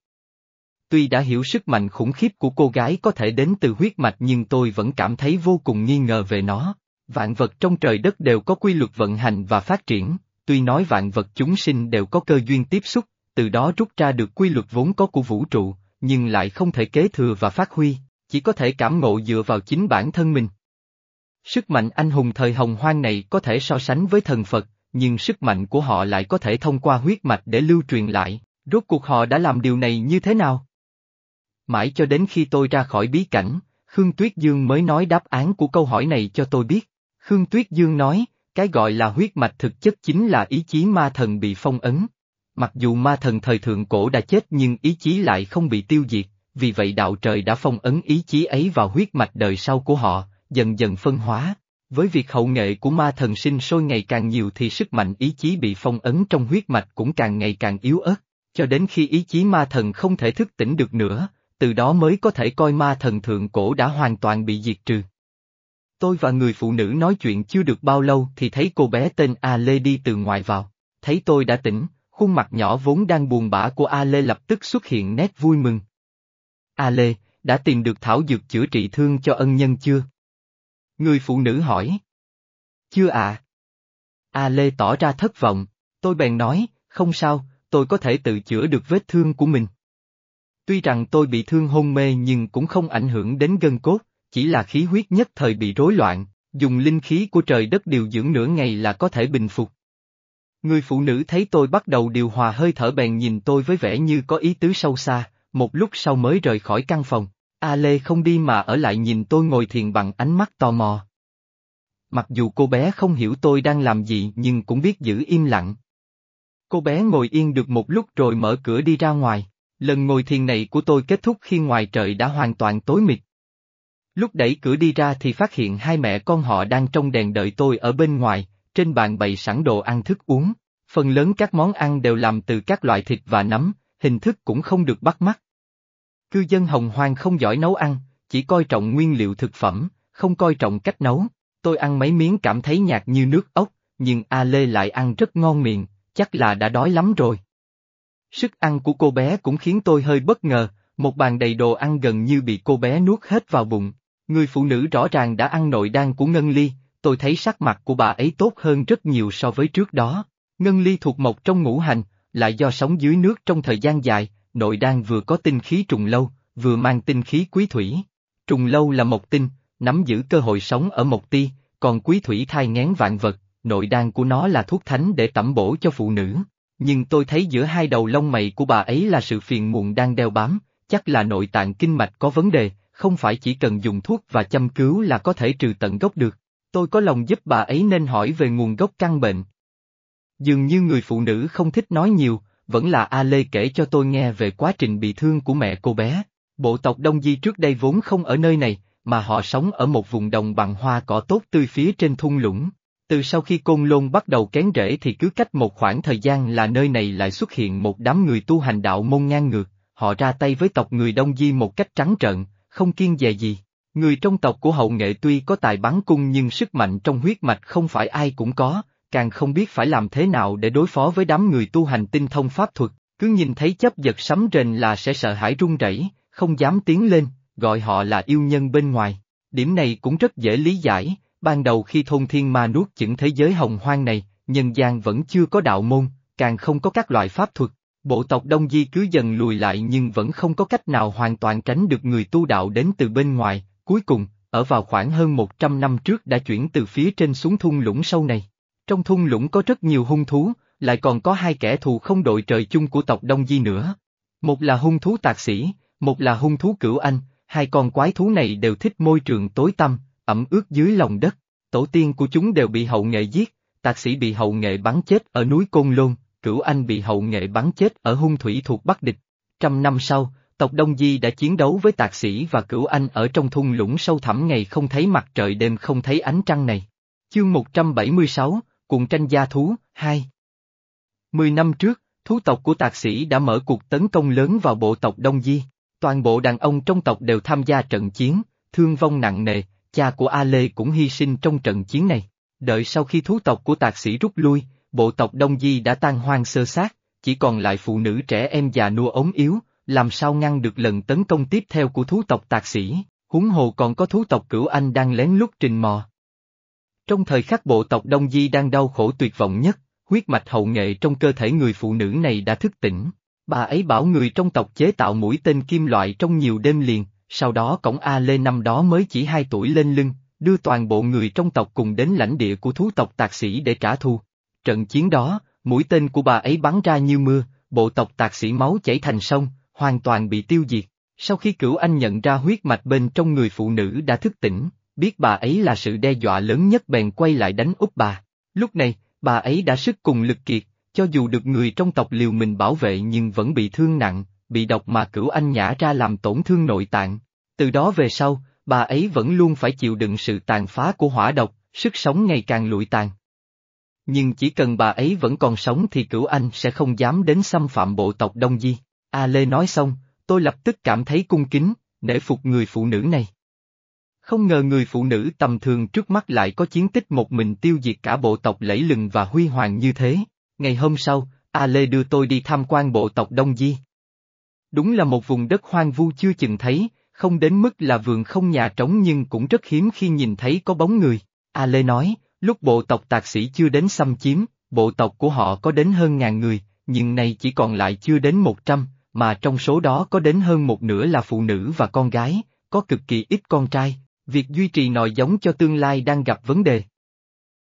Tuy đã hiểu sức mạnh khủng khiếp của cô gái có thể đến từ huyết mạch nhưng tôi vẫn cảm thấy vô cùng nghi ngờ về nó. Vạn vật trong trời đất đều có quy luật vận hành và phát triển, tuy nói vạn vật chúng sinh đều có cơ duyên tiếp xúc, từ đó rút ra được quy luật vốn có của vũ trụ, nhưng lại không thể kế thừa và phát huy, chỉ có thể cảm ngộ dựa vào chính bản thân mình. Sức mạnh anh hùng thời hồng hoang này có thể so sánh với thần Phật, nhưng sức mạnh của họ lại có thể thông qua huyết mạch để lưu truyền lại, rốt cuộc họ đã làm điều này như thế nào? Mãi cho đến khi tôi ra khỏi bí cảnh, Khương Tuyết Dương mới nói đáp án của câu hỏi này cho tôi biết. Khương Tuyết Dương nói, cái gọi là huyết mạch thực chất chính là ý chí ma thần bị phong ấn. Mặc dù ma thần thời thượng cổ đã chết nhưng ý chí lại không bị tiêu diệt, vì vậy đạo trời đã phong ấn ý chí ấy vào huyết mạch đời sau của họ, dần dần phân hóa. Với việc hậu nghệ của ma thần sinh sôi ngày càng nhiều thì sức mạnh ý chí bị phong ấn trong huyết mạch cũng càng ngày càng yếu ớt, cho đến khi ý chí ma thần không thể thức tỉnh được nữa, từ đó mới có thể coi ma thần thượng cổ đã hoàn toàn bị diệt trừ. Tôi và người phụ nữ nói chuyện chưa được bao lâu thì thấy cô bé tên A Lê đi từ ngoài vào. Thấy tôi đã tỉnh, khuôn mặt nhỏ vốn đang buồn bã của A Lê lập tức xuất hiện nét vui mừng. A Lê, đã tìm được thảo dược chữa trị thương cho ân nhân chưa? Người phụ nữ hỏi. Chưa ạ. À? A Lê tỏ ra thất vọng, tôi bèn nói, không sao, tôi có thể tự chữa được vết thương của mình. Tuy rằng tôi bị thương hôn mê nhưng cũng không ảnh hưởng đến gân cốt, chỉ là khí huyết nhất thời bị rối loạn, dùng linh khí của trời đất điều dưỡng nửa ngày là có thể bình phục. Người phụ nữ thấy tôi bắt đầu điều hòa hơi thở bèn nhìn tôi với vẻ như có ý tứ sâu xa, một lúc sau mới rời khỏi căn phòng. A Lê không đi mà ở lại nhìn tôi ngồi thiền bằng ánh mắt tò mò. Mặc dù cô bé không hiểu tôi đang làm gì nhưng cũng biết giữ im lặng. Cô bé ngồi yên được một lúc rồi mở cửa đi ra ngoài. Lần ngồi thiền này của tôi kết thúc khi ngoài trời đã hoàn toàn tối mịt. Lúc đẩy cửa đi ra thì phát hiện hai mẹ con họ đang trong đèn đợi tôi ở bên ngoài, trên bàn bày sẵn đồ ăn thức uống. Phần lớn các món ăn đều làm từ các loại thịt và nấm, hình thức cũng không được bắt mắt. Cư dân hồng hoang không giỏi nấu ăn, chỉ coi trọng nguyên liệu thực phẩm, không coi trọng cách nấu. Tôi ăn mấy miếng cảm thấy nhạt như nước ốc, nhưng A Lê lại ăn rất ngon miệng, chắc là đã đói lắm rồi. Sức ăn của cô bé cũng khiến tôi hơi bất ngờ, một bàn đầy đồ ăn gần như bị cô bé nuốt hết vào bụng. Người phụ nữ rõ ràng đã ăn nội đan của Ngân Ly, tôi thấy sắc mặt của bà ấy tốt hơn rất nhiều so với trước đó. Ngân Ly thuộc một trong ngũ hành, lại do sống dưới nước trong thời gian dài, nội đan vừa có tinh khí trùng lâu, vừa mang tinh khí quý thủy. Trùng lâu là mộc tinh, nắm giữ cơ hội sống ở mộc ti, còn quý thủy thai ngén vạn vật, nội đan của nó là thuốc thánh để tẩm bổ cho phụ nữ. Nhưng tôi thấy giữa hai đầu lông mày của bà ấy là sự phiền muộn đang đeo bám, chắc là nội tạng kinh mạch có vấn đề, không phải chỉ cần dùng thuốc và chăm cứu là có thể trừ tận gốc được. Tôi có lòng giúp bà ấy nên hỏi về nguồn gốc căn bệnh. Dường như người phụ nữ không thích nói nhiều, vẫn là A Lê kể cho tôi nghe về quá trình bị thương của mẹ cô bé. Bộ tộc Đông Di trước đây vốn không ở nơi này, mà họ sống ở một vùng đồng bằng hoa cỏ tốt tươi phía trên thung lũng. Từ sau khi Côn Lôn bắt đầu kén rễ thì cứ cách một khoảng thời gian là nơi này lại xuất hiện một đám người tu hành đạo môn ngang ngược, họ ra tay với tộc người Đông Di một cách trắng trợn, không kiên dè gì. Người trong tộc của hậu nghệ tuy có tài bắn cung nhưng sức mạnh trong huyết mạch không phải ai cũng có, càng không biết phải làm thế nào để đối phó với đám người tu hành tinh thông pháp thuật, cứ nhìn thấy chấp giật sấm rền là sẽ sợ hãi run rẩy, không dám tiến lên, gọi họ là yêu nhân bên ngoài. Điểm này cũng rất dễ lý giải, ban đầu khi thôn thiên ma nuốt chửng thế giới hồng hoang này, nhân gian vẫn chưa có đạo môn, càng không có các loại pháp thuật. Bộ tộc Đông Di cứ dần lùi lại nhưng vẫn không có cách nào hoàn toàn tránh được người tu đạo đến từ bên ngoài, cuối cùng, ở vào khoảng hơn 100 năm trước đã chuyển từ phía trên xuống thung lũng sâu này. Trong thung lũng có rất nhiều hung thú, lại còn có hai kẻ thù không đội trời chung của tộc Đông Di nữa. Một là hung thú tạc sĩ, một là hung thú cửu anh, hai con quái thú này đều thích môi trường tối tăm, ẩm ướt dưới lòng đất. Tổ tiên của chúng đều bị hậu nghệ giết, tạc sĩ bị hậu nghệ bắn chết ở núi Côn Lôn, cửu anh bị hậu nghệ bắn chết ở hung thủy thuộc Bắc Địch. Trăm năm sau, tộc Đông Di đã chiến đấu với tạc sĩ và cửu anh ở trong thung lũng sâu thẳm ngày không thấy mặt trời đêm không thấy ánh trăng này. Chương 176, Cuồng tranh gia thú, 2 Mười năm trước, thú tộc của tạc sĩ đã mở cuộc tấn công lớn vào bộ tộc Đông Di. Toàn bộ đàn ông trong tộc đều tham gia trận chiến, thương vong nặng nề, cha của A Lê cũng hy sinh trong trận chiến này. Đợi sau khi thú tộc của tạc sĩ rút lui, bộ tộc Đông Di đã tan hoang sơ sát, chỉ còn lại phụ nữ trẻ em già nua ốm yếu, làm sao ngăn được lần tấn công tiếp theo của thú tộc tạc sĩ, huống hồ còn có thú tộc cửu anh đang lén lút trình mò. Trong thời khắc bộ tộc Đông Di đang đau khổ tuyệt vọng nhất, huyết mạch hậu nghệ trong cơ thể người phụ nữ này đã thức tỉnh. Bà ấy bảo người trong tộc chế tạo mũi tên kim loại trong nhiều đêm liền, sau đó cổng A Lê năm đó mới chỉ hai tuổi lên lưng, đưa toàn bộ người trong tộc cùng đến lãnh địa của thú tộc tạc sĩ để trả thù. Trận chiến đó, mũi tên của bà ấy bắn ra như mưa, bộ tộc tạc sĩ máu chảy thành sông, hoàn toàn bị tiêu diệt. Sau khi cửu anh nhận ra huyết mạch bên trong người phụ nữ đã thức tỉnh, biết bà ấy là sự đe dọa lớn nhất bèn quay lại đánh úp bà. Lúc này, bà ấy đã sức cùng lực kiệt, cho dù được người trong tộc liều mình bảo vệ nhưng vẫn bị thương nặng, bị độc mà cửu anh nhả ra làm tổn thương nội tạng. Từ đó về sau, bà ấy vẫn luôn phải chịu đựng sự tàn phá của hỏa độc, sức sống ngày càng lụi tàn. Nhưng chỉ cần bà ấy vẫn còn sống thì cửu anh sẽ không dám đến xâm phạm bộ tộc Đông Di. A Lê nói xong, tôi lập tức cảm thấy cung kính, nể phục người phụ nữ này. Không ngờ người phụ nữ tầm thường trước mắt lại có chiến tích một mình tiêu diệt cả bộ tộc lẫy lừng và huy hoàng như thế. Ngày hôm sau, A Lê đưa tôi đi tham quan bộ tộc Đông Di. Đúng là một vùng đất hoang vu chưa chừng thấy, không đến mức là vườn không nhà trống nhưng cũng rất hiếm khi nhìn thấy có bóng người. A Lê nói, lúc bộ tộc tạc sĩ chưa đến xâm chiếm, bộ tộc của họ có đến hơn ngàn người, nhưng nay chỉ còn lại chưa đến một trăm, mà trong số đó có đến hơn một nửa là phụ nữ và con gái, có cực kỳ ít con trai, việc duy trì nòi giống cho tương lai đang gặp vấn đề.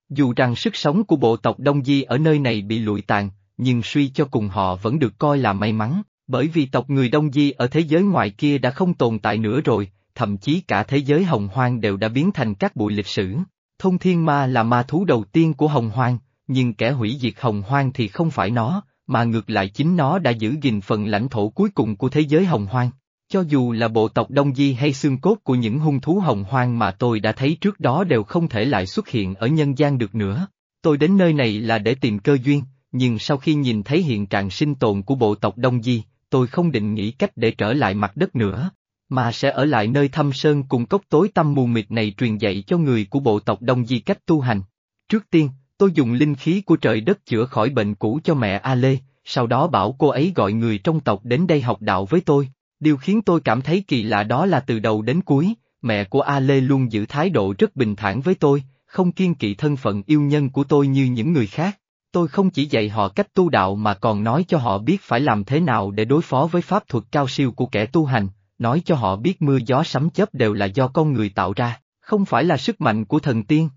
Dù rằng sức sống của bộ tộc Đông Di ở nơi này bị lụi tàn, nhưng suy cho cùng họ vẫn được coi là may mắn, bởi vì tộc người Đông Di ở thế giới ngoài kia đã không tồn tại nữa rồi, thậm chí cả thế giới hồng hoang đều đã biến thành các bụi lịch sử. Thông thiên ma là ma thú đầu tiên của hồng hoang, nhưng kẻ hủy diệt hồng hoang thì không phải nó, mà ngược lại chính nó đã giữ gìn phần lãnh thổ cuối cùng của thế giới hồng hoang. Cho dù là bộ tộc Đông Di hay xương cốt của những hung thú hồng hoang mà tôi đã thấy trước đó đều không thể lại xuất hiện ở nhân gian được nữa. Tôi đến nơi này là để tìm cơ duyên, nhưng sau khi nhìn thấy hiện trạng sinh tồn của bộ tộc Đông Di, tôi không định nghĩ cách để trở lại mặt đất nữa, mà sẽ ở lại nơi thâm sơn cùng cốc tối tăm mù mịt này truyền dạy cho người của bộ tộc Đông Di cách tu hành. Trước tiên, tôi dùng linh khí của trời đất chữa khỏi bệnh cũ cho mẹ A Lê, sau đó bảo cô ấy gọi người trong tộc đến đây học đạo với tôi. Điều khiến tôi cảm thấy kỳ lạ đó là từ đầu đến cuối, mẹ của A Lê luôn giữ thái độ rất bình thản với tôi, không kiên kỵ thân phận yêu nhân của tôi như những người khác. Tôi không chỉ dạy họ cách tu đạo mà còn nói cho họ biết phải làm thế nào để đối phó với pháp thuật cao siêu của kẻ tu hành, nói cho họ biết mưa gió sấm chớp đều là do con người tạo ra, không phải là sức mạnh của thần tiên.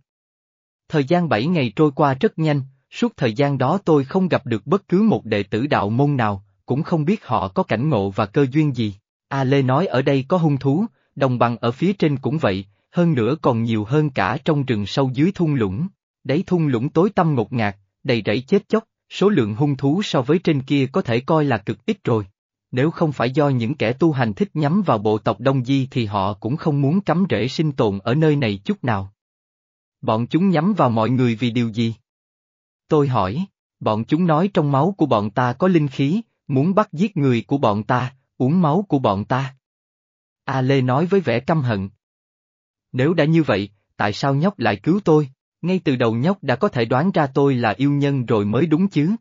Thời gian 7 ngày trôi qua rất nhanh, suốt thời gian đó tôi không gặp được bất cứ một đệ tử đạo môn nào, cũng không biết họ có cảnh ngộ và cơ duyên gì. A Lê nói ở đây có hung thú, đồng bằng ở phía trên cũng vậy, hơn nữa còn nhiều hơn cả trong rừng sâu dưới thung lũng. Đấy thung lũng tối tăm ngột ngạt, đầy rẫy chết chóc, số lượng hung thú so với trên kia có thể coi là cực ít rồi. Nếu không phải do những kẻ tu hành thích nhắm vào bộ tộc Đông Di thì họ cũng không muốn cắm rễ sinh tồn ở nơi này chút nào. Bọn chúng nhắm vào mọi người vì điều gì? Tôi hỏi, bọn chúng nói trong máu của bọn ta có linh khí, muốn bắt giết người của bọn ta, uống máu của bọn ta. A Lê nói với vẻ căm hận. Nếu đã như vậy, tại sao nhóc lại cứu tôi? Ngay từ đầu nhóc đã có thể đoán ra tôi là yêu nhân rồi mới đúng chứ.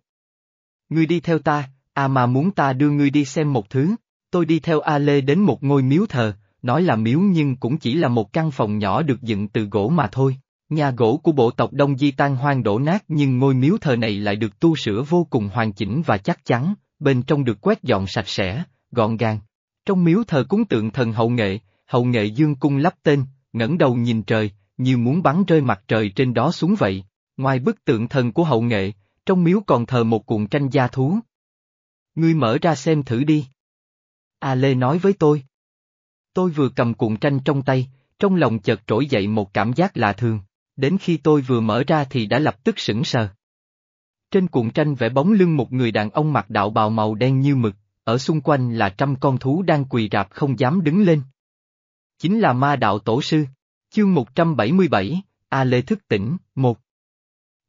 Ngươi đi theo ta, à mà muốn ta đưa ngươi đi xem một thứ. Tôi đi theo A Lê đến một ngôi miếu thờ, nói là miếu nhưng cũng chỉ là một căn phòng nhỏ được dựng từ gỗ mà thôi. Nhà gỗ của bộ tộc Đông Di tan hoang đổ nát nhưng ngôi miếu thờ này lại được tu sửa vô cùng hoàn chỉnh và chắc chắn, bên trong được quét dọn sạch sẽ, gọn gàng. Trong miếu thờ cúng tượng thần hậu nghệ, hậu nghệ dương cung lắp tên, ngẩng đầu nhìn trời, như muốn bắn rơi mặt trời trên đó xuống vậy. Ngoài bức tượng thần của hậu nghệ, trong miếu còn thờ một cuộn tranh gia thú. Ngươi mở ra xem thử đi. A Lê nói với tôi. Tôi vừa cầm cuộn tranh trong tay, trong lòng chợt trỗi dậy một cảm giác lạ thường, đến khi tôi vừa mở ra thì đã lập tức sững sờ. Trên cuộn tranh vẽ bóng lưng một người đàn ông mặc đạo bào màu đen như mực, ở xung quanh là trăm con thú đang quỳ rạp không dám đứng lên. Chính là ma đạo tổ sư. Chương 177, A Lê thức tỉnh, một.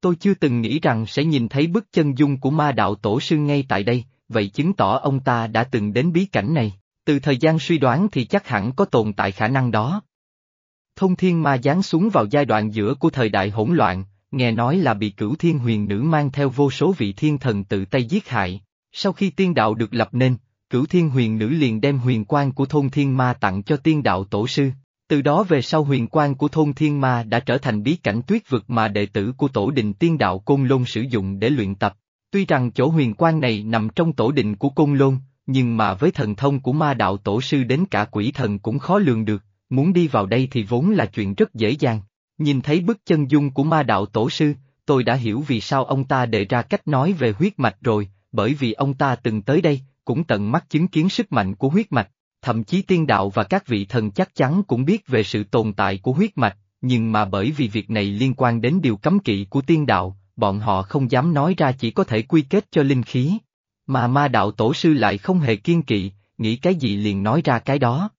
Tôi chưa từng nghĩ rằng sẽ nhìn thấy bức chân dung của ma đạo tổ sư ngay tại đây, vậy chứng tỏ ông ta đã từng đến bí cảnh này, từ thời gian suy đoán thì chắc hẳn có tồn tại khả năng đó. Thông thiên ma giáng xuống vào giai đoạn giữa của thời đại hỗn loạn, nghe nói là bị cửu thiên huyền nữ mang theo vô số vị thiên thần tự tay giết hại. Sau khi tiên đạo được lập nên, cửu thiên huyền nữ liền đem huyền quan của thôn thiên ma tặng cho tiên đạo tổ sư. Từ đó về sau huyền quan của thôn thiên ma đã trở thành bí cảnh tuyết vực mà đệ tử của tổ đình tiên đạo Côn Lôn sử dụng để luyện tập. Tuy rằng chỗ huyền quan này nằm trong tổ đình của Côn Lôn, nhưng mà với thần thông của ma đạo tổ sư đến cả quỷ thần cũng khó lường được, muốn đi vào đây thì vốn là chuyện rất dễ dàng. Nhìn thấy bức chân dung của ma đạo tổ sư, tôi đã hiểu vì sao ông ta đề ra cách nói về huyết mạch rồi, bởi vì ông ta từng tới đây, cũng tận mắt chứng kiến sức mạnh của huyết mạch, thậm chí tiên đạo và các vị thần chắc chắn cũng biết về sự tồn tại của huyết mạch, nhưng mà bởi vì việc này liên quan đến điều cấm kỵ của tiên đạo, bọn họ không dám nói ra chỉ có thể quy kết cho linh khí. Mà ma đạo tổ sư lại không hề kiên kỵ, nghĩ cái gì liền nói ra cái đó.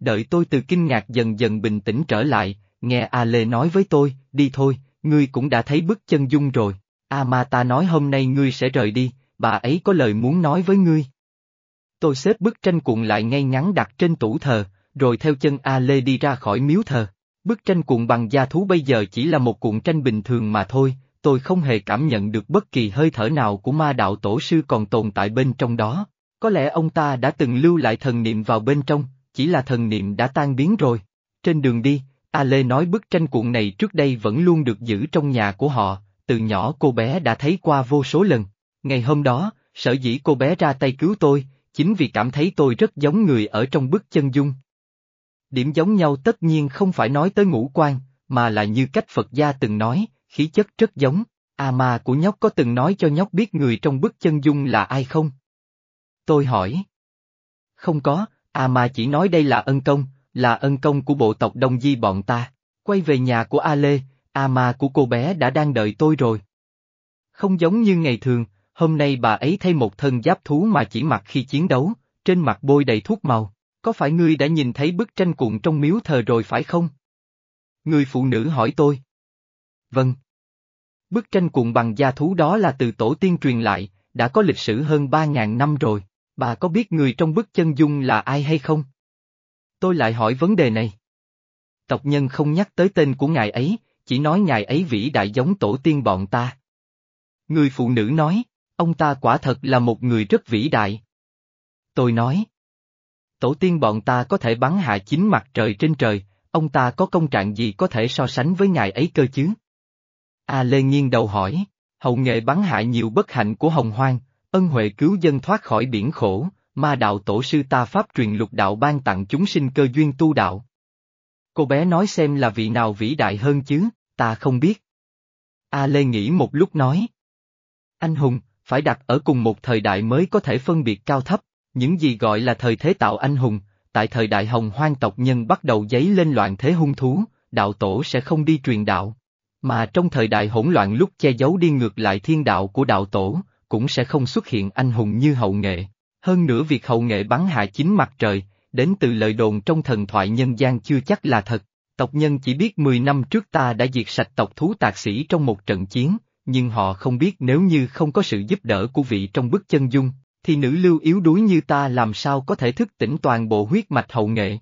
Đợi tôi từ kinh ngạc dần dần bình tĩnh trở lại, nghe A Lê nói với tôi, đi thôi, ngươi cũng đã thấy bức chân dung rồi, A Ma ta nói hôm nay ngươi sẽ rời đi, bà ấy có lời muốn nói với ngươi. Tôi xếp bức tranh cuộn lại ngay ngắn đặt trên tủ thờ, rồi theo chân A Lê đi ra khỏi miếu thờ. Bức tranh cuộn bằng da thú bây giờ chỉ là một cuộn tranh bình thường mà thôi, tôi không hề cảm nhận được bất kỳ hơi thở nào của ma đạo tổ sư còn tồn tại bên trong đó. Có lẽ ông ta đã từng lưu lại thần niệm vào bên trong, chỉ là thần niệm đã tan biến rồi. Trên đường đi, A Lê nói bức tranh cuộn này trước đây vẫn luôn được giữ trong nhà của họ, từ nhỏ cô bé đã thấy qua vô số lần. Ngày hôm đó, sở dĩ cô bé ra tay cứu tôi, chính vì cảm thấy tôi rất giống người ở trong bức chân dung. Điểm giống nhau tất nhiên không phải nói tới ngũ quan, mà là như cách Phật gia từng nói, khí chất rất giống. À Ma của nhóc có từng nói cho nhóc biết người trong bức chân dung là ai không? Tôi hỏi. Không có, à Ma chỉ nói đây là ân công, là ân công của bộ tộc Đông Di bọn ta. Quay về nhà của A Lê, A Ma của cô bé đã đang đợi tôi rồi. Không giống như ngày thường, hôm nay bà ấy thay một thân giáp thú mà chỉ mặc khi chiến đấu, trên mặt bôi đầy thuốc màu. Có phải ngươi đã nhìn thấy bức tranh cuộn trong miếu thờ rồi phải không? Người phụ nữ hỏi tôi. Vâng. Bức tranh cuộn bằng da thú đó là từ tổ tiên truyền lại, đã có lịch sử hơn 3.000 năm rồi, bà có biết người trong bức chân dung là ai hay không? Tôi lại hỏi vấn đề này. Tộc nhân không nhắc tới tên của ngài ấy, chỉ nói ngài ấy vĩ đại giống tổ tiên bọn ta. Người phụ nữ nói, ông ta quả thật là một người rất vĩ đại. Tôi nói. Tổ tiên bọn ta có thể bắn hạ chính mặt trời trên trời, ông ta có công trạng gì có thể so sánh với ngài ấy cơ chứ? A Lê nghiêng đầu hỏi, hậu nghệ bắn hạ nhiều bất hạnh của hồng hoang, ân huệ cứu dân thoát khỏi biển khổ, ma đạo tổ sư ta pháp truyền lục đạo ban tặng chúng sinh cơ duyên tu đạo. Cô bé nói xem là vị nào vĩ đại hơn chứ, ta không biết. A Lê nghĩ một lúc nói. Anh hùng, phải đặt ở cùng một thời đại mới có thể phân biệt cao thấp, những gì gọi là thời thế tạo anh hùng, tại thời đại hồng hoang tộc nhân bắt đầu dấy lên loạn thế hung thú, đạo tổ sẽ không đi truyền đạo. Mà trong thời đại hỗn loạn lúc che giấu đi ngược lại thiên đạo của đạo tổ, cũng sẽ không xuất hiện anh hùng như hậu nghệ. Hơn nữa việc hậu nghệ bắn hạ chính mặt trời, đến từ lời đồn trong thần thoại nhân gian chưa chắc là thật. Tộc nhân chỉ biết 10 năm trước ta đã diệt sạch tộc thú tạc sĩ trong một trận chiến, nhưng họ không biết nếu như không có sự giúp đỡ của vị trong bức chân dung, thì nữ lưu yếu đuối như ta làm sao có thể thức tỉnh toàn bộ huyết mạch hậu nghệ.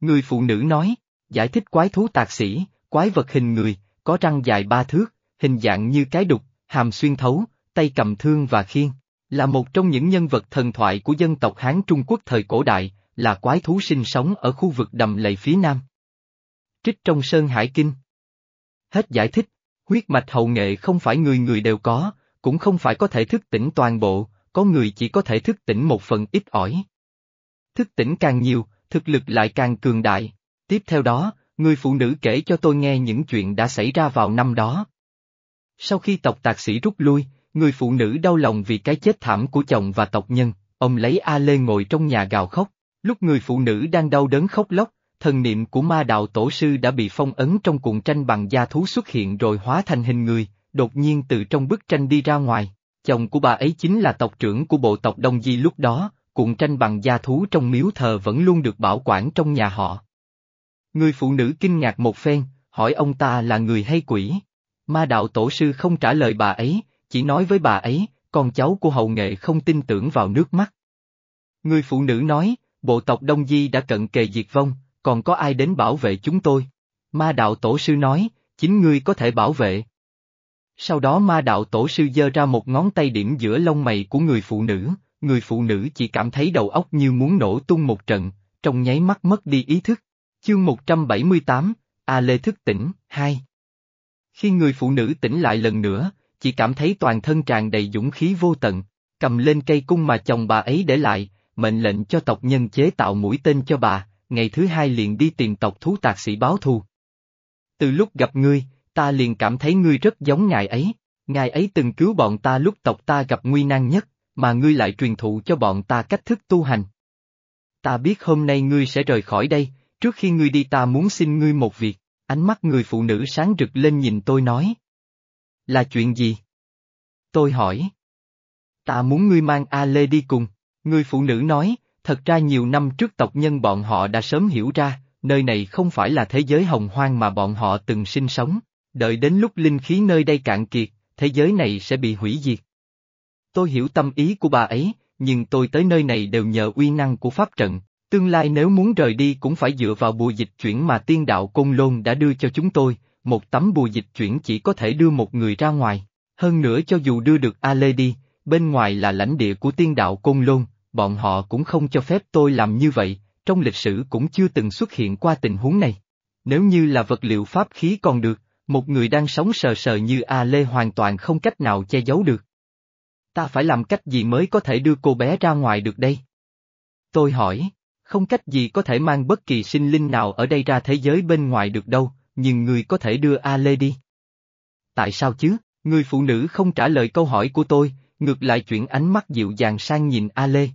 Người phụ nữ nói, Giải thích quái thú tạc sĩ, quái vật hình người, có răng dài ba thước, hình dạng như cái đục, hàm xuyên thấu, tay cầm thương và khiên. Là một trong những nhân vật thần thoại của dân tộc Hán Trung Quốc thời cổ đại, là quái thú sinh sống ở khu vực đầm lầy phía nam. Trích trong Sơn Hải Kinh Hết giải thích, huyết mạch hậu nghệ không phải người người đều có, cũng không phải có thể thức tỉnh toàn bộ, có người chỉ có thể thức tỉnh một phần ít ỏi. Thức tỉnh càng nhiều, thực lực lại càng cường đại. Tiếp theo đó, người phụ nữ kể cho tôi nghe những chuyện đã xảy ra vào năm đó. Sau khi tộc tạc sĩ rút lui, người phụ nữ đau lòng vì cái chết thảm của chồng và tộc nhân, ông lấy A Lê ngồi trong nhà gào khóc. Lúc người phụ nữ đang đau đớn khóc lóc, thần niệm của ma đạo tổ sư đã bị phong ấn trong cuộn tranh bằng da thú xuất hiện rồi hóa thành hình người, đột nhiên từ trong bức tranh đi ra ngoài. Chồng của bà ấy chính là tộc trưởng của bộ tộc Đông Di lúc đó, cuộn tranh bằng da thú trong miếu thờ vẫn luôn được bảo quản trong nhà họ. Người phụ nữ kinh ngạc một phen, hỏi ông ta là người hay quỷ. Ma đạo tổ sư không trả lời bà ấy, chỉ nói với bà ấy, con cháu của hậu nghệ không tin tưởng vào nước mắt. Người phụ nữ nói, bộ tộc Đông Di đã cận kề diệt vong, còn có ai đến bảo vệ chúng tôi? Ma đạo tổ sư nói, chính ngươi có thể bảo vệ. Sau đó ma đạo tổ sư giơ ra một ngón tay điểm giữa lông mày của người phụ nữ, người phụ nữ chỉ cảm thấy đầu óc như muốn nổ tung một trận, trong nháy mắt mất đi ý thức. Chương 178, A Lê thức tỉnh, 2 Khi người phụ nữ tỉnh lại lần nữa, chỉ cảm thấy toàn thân tràn đầy dũng khí vô tận, cầm lên cây cung mà chồng bà ấy để lại, mệnh lệnh cho tộc nhân chế tạo mũi tên cho bà, ngày thứ hai liền đi tìm tộc thú tạc sĩ báo thù. Từ lúc gặp ngươi, ta liền cảm thấy ngươi rất giống ngài ấy, ngài ấy từng cứu bọn ta lúc tộc ta gặp nguy nan nhất, mà ngươi lại truyền thụ cho bọn ta cách thức tu hành. Ta biết hôm nay ngươi sẽ rời khỏi đây, trước khi ngươi đi ta muốn xin ngươi một việc, ánh mắt người phụ nữ sáng rực lên nhìn tôi nói. Là chuyện gì? Tôi hỏi. Ta muốn ngươi mang A Lê đi cùng, người phụ nữ nói, thật ra nhiều năm trước tộc nhân bọn họ đã sớm hiểu ra, nơi này không phải là thế giới hồng hoang mà bọn họ từng sinh sống, đợi đến lúc linh khí nơi đây cạn kiệt, thế giới này sẽ bị hủy diệt. Tôi hiểu tâm ý của bà ấy, nhưng tôi tới nơi này đều nhờ uy năng của pháp trận, tương lai nếu muốn rời đi cũng phải dựa vào bùa dịch chuyển mà tiên đạo Côn Lôn đã đưa cho chúng tôi, một tấm bùa dịch chuyển chỉ có thể đưa một người ra ngoài, hơn nữa cho dù đưa được A Lê đi, bên ngoài là lãnh địa của tiên đạo Côn Lôn, bọn họ cũng không cho phép tôi làm như vậy, trong lịch sử cũng chưa từng xuất hiện qua tình huống này. Nếu như là vật liệu pháp khí còn được, một người đang sống sờ sờ như A Lê hoàn toàn không cách nào che giấu được. Ta phải làm cách gì mới có thể đưa cô bé ra ngoài được đây? Tôi hỏi, không cách gì có thể mang bất kỳ sinh linh nào ở đây ra thế giới bên ngoài được đâu, nhưng người có thể đưa A Lê đi. Tại sao chứ, người phụ nữ không trả lời câu hỏi của tôi, ngược lại chuyển ánh mắt dịu dàng sang nhìn A Lê.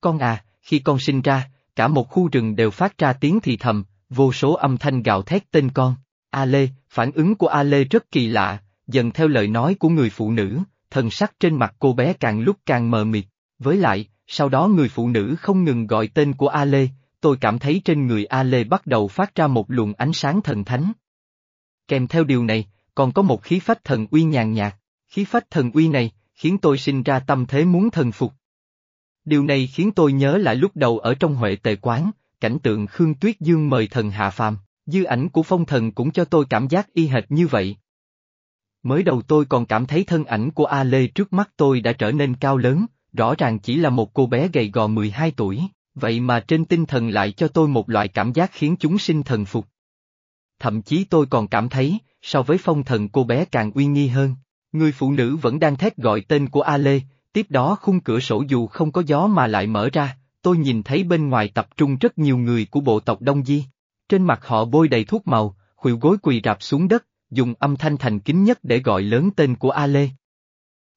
Con à, khi con sinh ra, cả một khu rừng đều phát ra tiếng thì thầm, vô số âm thanh gào thét tên con. A Lê, phản ứng của A Lê rất kỳ lạ, dần theo lời nói của người phụ nữ, thần sắc trên mặt cô bé càng lúc càng mờ mịt. Với lại, sau đó người phụ nữ không ngừng gọi tên của A Lê, tôi cảm thấy trên người A Lê bắt đầu phát ra một luồng ánh sáng thần thánh. Kèm theo điều này, còn có một khí phách thần uy nhàn nhạt, khí phách thần uy này, khiến tôi sinh ra tâm thế muốn thần phục. Điều này khiến tôi nhớ lại lúc đầu ở trong Huệ Tề Quán, cảnh tượng Khương Tuyết Dương mời thần hạ phàm, dư ảnh của phong thần cũng cho tôi cảm giác y hệt như vậy. Mới đầu tôi còn cảm thấy thân ảnh của A Lê trước mắt tôi đã trở nên cao lớn, rõ ràng chỉ là một cô bé gầy gò 12 tuổi, vậy mà trên tinh thần lại cho tôi một loại cảm giác khiến chúng sinh thần phục. Thậm chí tôi còn cảm thấy, so với phong thần cô bé càng uy nghi hơn, người phụ nữ vẫn đang thét gọi tên của A Lê, Tiếp đó khung cửa sổ dù không có gió mà lại mở ra, tôi nhìn thấy bên ngoài tập trung rất nhiều người của bộ tộc Đông Di. Trên mặt họ bôi đầy thuốc màu, khuỷu gối quỳ rạp xuống đất, dùng âm thanh thành kính nhất để gọi lớn tên của A Lê.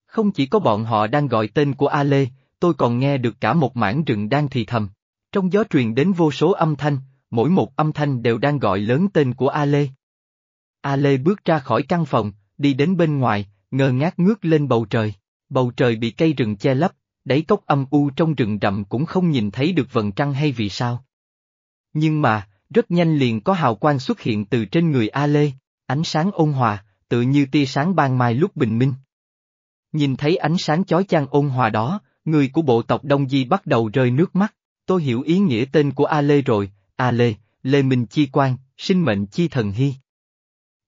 Không chỉ có bọn họ đang gọi tên của A Lê, tôi còn nghe được cả một mảng rừng đang thì thầm. Trong gió truyền đến vô số âm thanh, mỗi một âm thanh đều đang gọi lớn tên của A Lê. A Lê bước ra khỏi căn phòng, đi đến bên ngoài, ngơ ngác ngước lên bầu trời. Bầu trời bị cây rừng che lấp, đáy cốc âm u trong rừng rậm cũng không nhìn thấy được vầng trăng hay vì sao. Nhưng mà, rất nhanh liền có hào quang xuất hiện từ trên người A Lê, ánh sáng ôn hòa, tự như tia sáng ban mai lúc bình minh. Nhìn thấy ánh sáng chói chang ôn hòa đó, người của bộ tộc Đông Di bắt đầu rơi nước mắt, tôi hiểu ý nghĩa tên của A Lê rồi, A Lê, Lê Minh Chi Quan, sinh mệnh chi thần hy.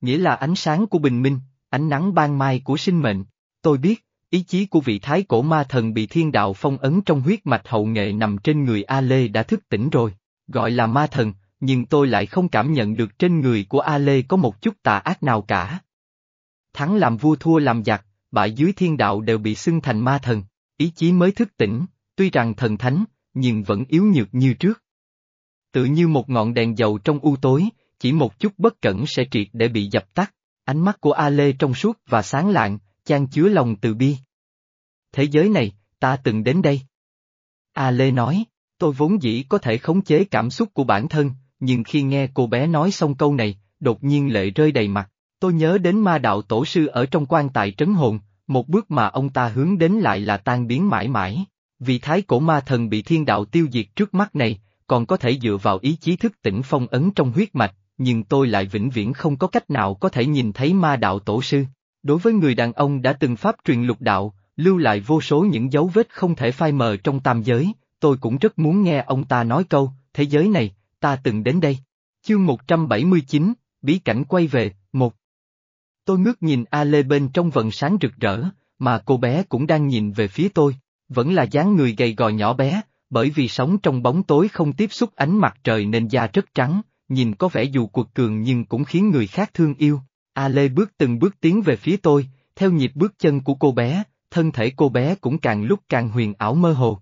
Nghĩa là ánh sáng của bình minh, ánh nắng ban mai của sinh mệnh. Tôi biết, ý chí của vị thái cổ ma thần bị thiên đạo phong ấn trong huyết mạch hậu nghệ nằm trên người A Lê đã thức tỉnh rồi, gọi là ma thần, nhưng tôi lại không cảm nhận được trên người của A Lê có một chút tà ác nào cả. Thắng làm vua thua làm giặc, bại dưới thiên đạo đều bị xưng thành ma thần, ý chí mới thức tỉnh, tuy rằng thần thánh, nhưng vẫn yếu nhược như trước. Tự như một ngọn đèn dầu trong u tối, chỉ một chút bất cẩn sẽ triệt để bị dập tắt, ánh mắt của A Lê trong suốt và sáng lạng, chan chứa lòng từ bi. Thế giới này, ta từng đến đây. A Lê nói, tôi vốn dĩ có thể khống chế cảm xúc của bản thân, nhưng khi nghe cô bé nói xong câu này, đột nhiên lệ rơi đầy mặt. Tôi nhớ đến ma đạo tổ sư ở trong quan tài trấn hồn, một bước mà ông ta hướng đến lại là tan biến mãi mãi. Vì thái cổ ma thần bị thiên đạo tiêu diệt trước mắt này, còn có thể dựa vào ý chí thức tỉnh phong ấn trong huyết mạch, nhưng tôi lại vĩnh viễn không có cách nào có thể nhìn thấy ma đạo tổ sư. Đối với người đàn ông đã từng pháp truyền lục đạo, lưu lại vô số những dấu vết không thể phai mờ trong tam giới, tôi cũng rất muốn nghe ông ta nói câu, thế giới này, ta từng đến đây. Chương 179, Bí cảnh quay về. Tôi ngước nhìn A Lê bên trong vận sáng rực rỡ, mà cô bé cũng đang nhìn về phía tôi, vẫn là dáng người gầy gò nhỏ bé, bởi vì sống trong bóng tối không tiếp xúc ánh mặt trời nên da rất trắng, nhìn có vẻ dù cuột cường nhưng cũng khiến người khác thương yêu. A Lê bước từng bước tiến về phía tôi, theo nhịp bước chân của cô bé, thân thể cô bé cũng càng lúc càng huyền ảo mơ hồ.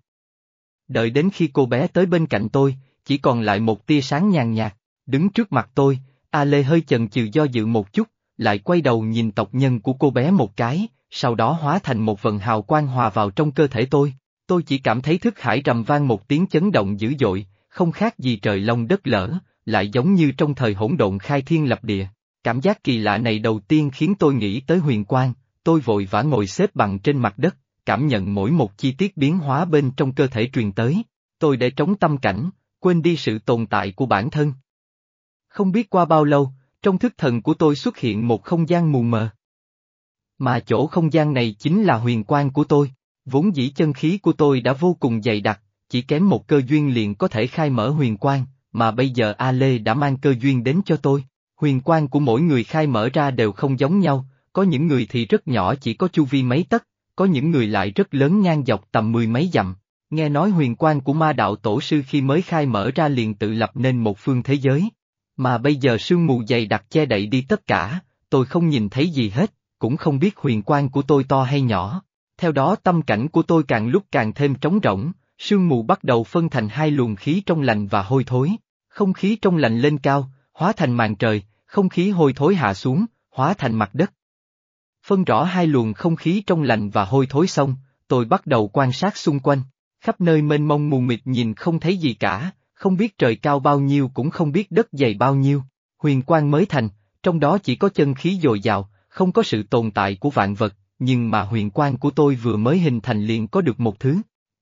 Đợi đến khi cô bé tới bên cạnh tôi, chỉ còn lại một tia sáng nhàn nhạt, đứng trước mặt tôi, A Lê hơi chần chừ do dự một chút, lại quay đầu nhìn tộc nhân của cô bé một cái, sau đó hóa thành một vần hào quang hòa vào trong cơ thể tôi. Tôi chỉ cảm thấy thức hải rầm vang một tiếng chấn động dữ dội, không khác gì trời long đất lở, lại giống như trong thời hỗn độn khai thiên lập địa. Cảm giác kỳ lạ này đầu tiên khiến tôi nghĩ tới huyền quang, tôi vội vã ngồi xếp bằng trên mặt đất, cảm nhận mỗi một chi tiết biến hóa bên trong cơ thể truyền tới. Tôi để trống tâm cảnh, quên đi sự tồn tại của bản thân. Không biết qua bao lâu, trong thức thần của tôi xuất hiện một không gian mù mờ. Mà chỗ không gian này chính là huyền quan của tôi, vốn dĩ chân khí của tôi đã vô cùng dày đặc, chỉ kém một cơ duyên liền có thể khai mở huyền quan, mà bây giờ A Lê đã mang cơ duyên đến cho tôi. Huyền quan của mỗi người khai mở ra đều không giống nhau, có những người thì rất nhỏ chỉ có chu vi mấy tấc, có những người lại rất lớn ngang dọc tầm mười mấy dặm. Nghe nói huyền quan của ma đạo tổ sư khi mới khai mở ra liền tự lập nên một phương thế giới. Mà bây giờ sương mù dày đặc che đậy đi tất cả, tôi không nhìn thấy gì hết, cũng không biết huyền quang của tôi to hay nhỏ. Theo đó tâm cảnh của tôi càng lúc càng thêm trống rỗng, sương mù bắt đầu phân thành hai luồng khí trong lành và hôi thối. Không khí trong lành lên cao, hóa thành màn trời, không khí hôi thối hạ xuống, hóa thành mặt đất. Phân rõ hai luồng không khí trong lành và hôi thối xong, tôi bắt đầu quan sát xung quanh, khắp nơi mênh mông mù mịt nhìn không thấy gì cả, không biết trời cao bao nhiêu cũng không biết đất dày bao nhiêu, huyền quang mới thành, trong đó chỉ có chân khí dồi dào, không có sự tồn tại của vạn vật, nhưng mà huyền quang của tôi vừa mới hình thành liền có được một thứ.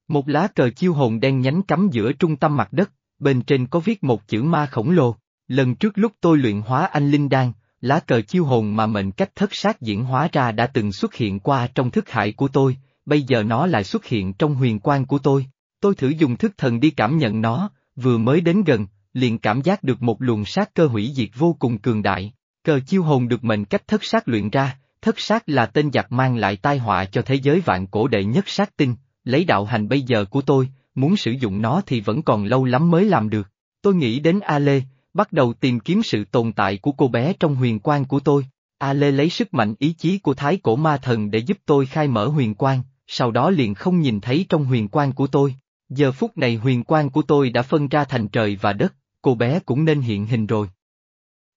Một lá cờ chiêu hồn đen nhánh cắm giữa trung tâm mặt đất, bên trên có viết một chữ ma khổng lồ. Lần trước lúc tôi luyện hóa anh Linh Đan, lá cờ chiêu hồn mà mệnh cách thất sát diễn hóa ra đã từng xuất hiện qua trong thức hải của tôi, bây giờ nó lại xuất hiện trong huyền quang của tôi. Tôi thử dùng thức thần đi cảm nhận nó, vừa mới đến gần, liền cảm giác được một luồng sát cơ hủy diệt vô cùng cường đại. Cờ chiêu hồn được mệnh cách thất sát luyện ra, thất sát là tên giặc mang lại tai họa cho thế giới vạn cổ đệ nhất sát tinh, lấy đạo hành bây giờ của tôi, muốn sử dụng nó thì vẫn còn lâu lắm mới làm được. Tôi nghĩ đến A Lê, bắt đầu tìm kiếm sự tồn tại của cô bé trong huyền quan của tôi. A Lê lấy sức mạnh ý chí của thái cổ ma thần để giúp tôi khai mở huyền quan, sau đó liền không nhìn thấy trong huyền quan của tôi. Giờ phút này huyền quan của tôi đã phân ra thành trời và đất, cô bé cũng nên hiện hình rồi.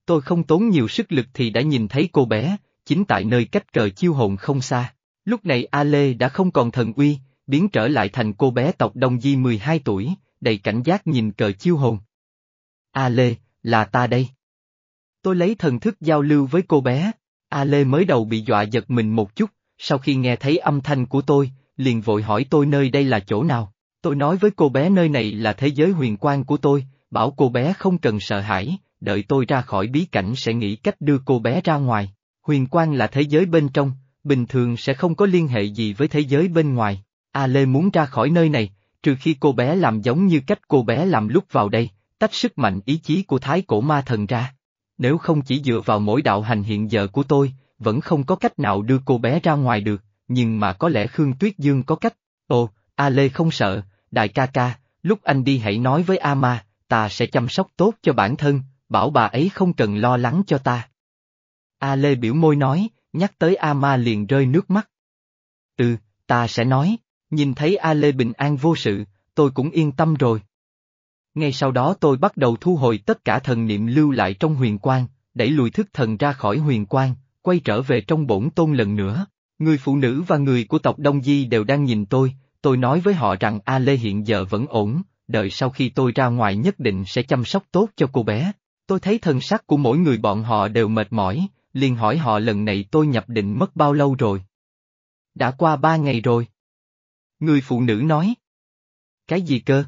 Tôi không tốn nhiều sức lực thì đã nhìn thấy cô bé, chính tại nơi cách trời chiêu hồn không xa. Lúc này A Lê đã không còn thần uy, biến trở lại thành cô bé tộc Đông Di 12 tuổi, đầy cảnh giác nhìn cờ chiêu hồn. A Lê, là ta đây. Tôi lấy thần thức giao lưu với cô bé, A Lê mới đầu bị dọa giật mình một chút, sau khi nghe thấy âm thanh của tôi, liền vội hỏi tôi nơi đây là chỗ nào. Tôi nói với cô bé nơi này là thế giới huyền quan của tôi, bảo cô bé không cần sợ hãi, đợi tôi ra khỏi bí cảnh sẽ nghĩ cách đưa cô bé ra ngoài. Huyền quan là thế giới bên trong, bình thường sẽ không có liên hệ gì với thế giới bên ngoài. A Lê muốn ra khỏi nơi này, trừ khi cô bé làm giống như cách cô bé làm lúc vào đây, tách sức mạnh ý chí của thái cổ ma thần ra. Nếu không chỉ dựa vào mỗi đạo hành hiện giờ của tôi, vẫn không có cách nào đưa cô bé ra ngoài được, nhưng mà có lẽ Khương Tuyết Dương có cách. Ồ, A Lê không sợ, đại ca ca, lúc anh đi hãy nói với A Ma, ta sẽ chăm sóc tốt cho bản thân, bảo bà ấy không cần lo lắng cho ta. A Lê biểu môi nói, nhắc tới A Ma liền rơi nước mắt. Ừ, ta sẽ nói, nhìn thấy A Lê bình an vô sự, tôi cũng yên tâm rồi. Ngay sau đó tôi bắt đầu thu hồi tất cả thần niệm lưu lại trong huyền quang, đẩy lùi thức thần ra khỏi huyền quang, quay trở về trong bổn tôn lần nữa. Người phụ nữ và người của tộc Đông Di đều đang nhìn tôi, tôi nói với họ rằng A Lê hiện giờ vẫn ổn, đợi sau khi tôi ra ngoài nhất định sẽ chăm sóc tốt cho cô bé. Tôi thấy thân sắc của mỗi người bọn họ đều mệt mỏi, liền hỏi họ lần này tôi nhập định mất bao lâu rồi. Đã qua ba ngày rồi. Người phụ nữ nói. Cái gì cơ?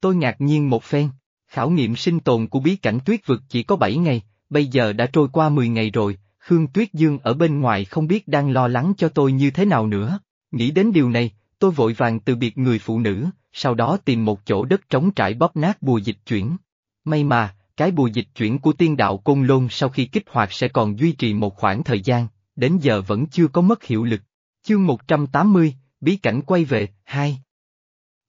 Tôi ngạc nhiên một phen, khảo nghiệm sinh tồn của bí cảnh tuyết vực chỉ có bảy ngày, bây giờ đã trôi qua mười ngày rồi, Khương Tuyết Dương ở bên ngoài không biết đang lo lắng cho tôi như thế nào nữa. Nghĩ đến điều này, tôi vội vàng từ biệt người phụ nữ, sau đó tìm một chỗ đất trống trải bóp nát bùa dịch chuyển. May mà, cái bùa dịch chuyển của tiên đạo Côn Lôn sau khi kích hoạt sẽ còn duy trì một khoảng thời gian, đến giờ vẫn chưa có mất hiệu lực. Chương 180, Bí cảnh quay về, 2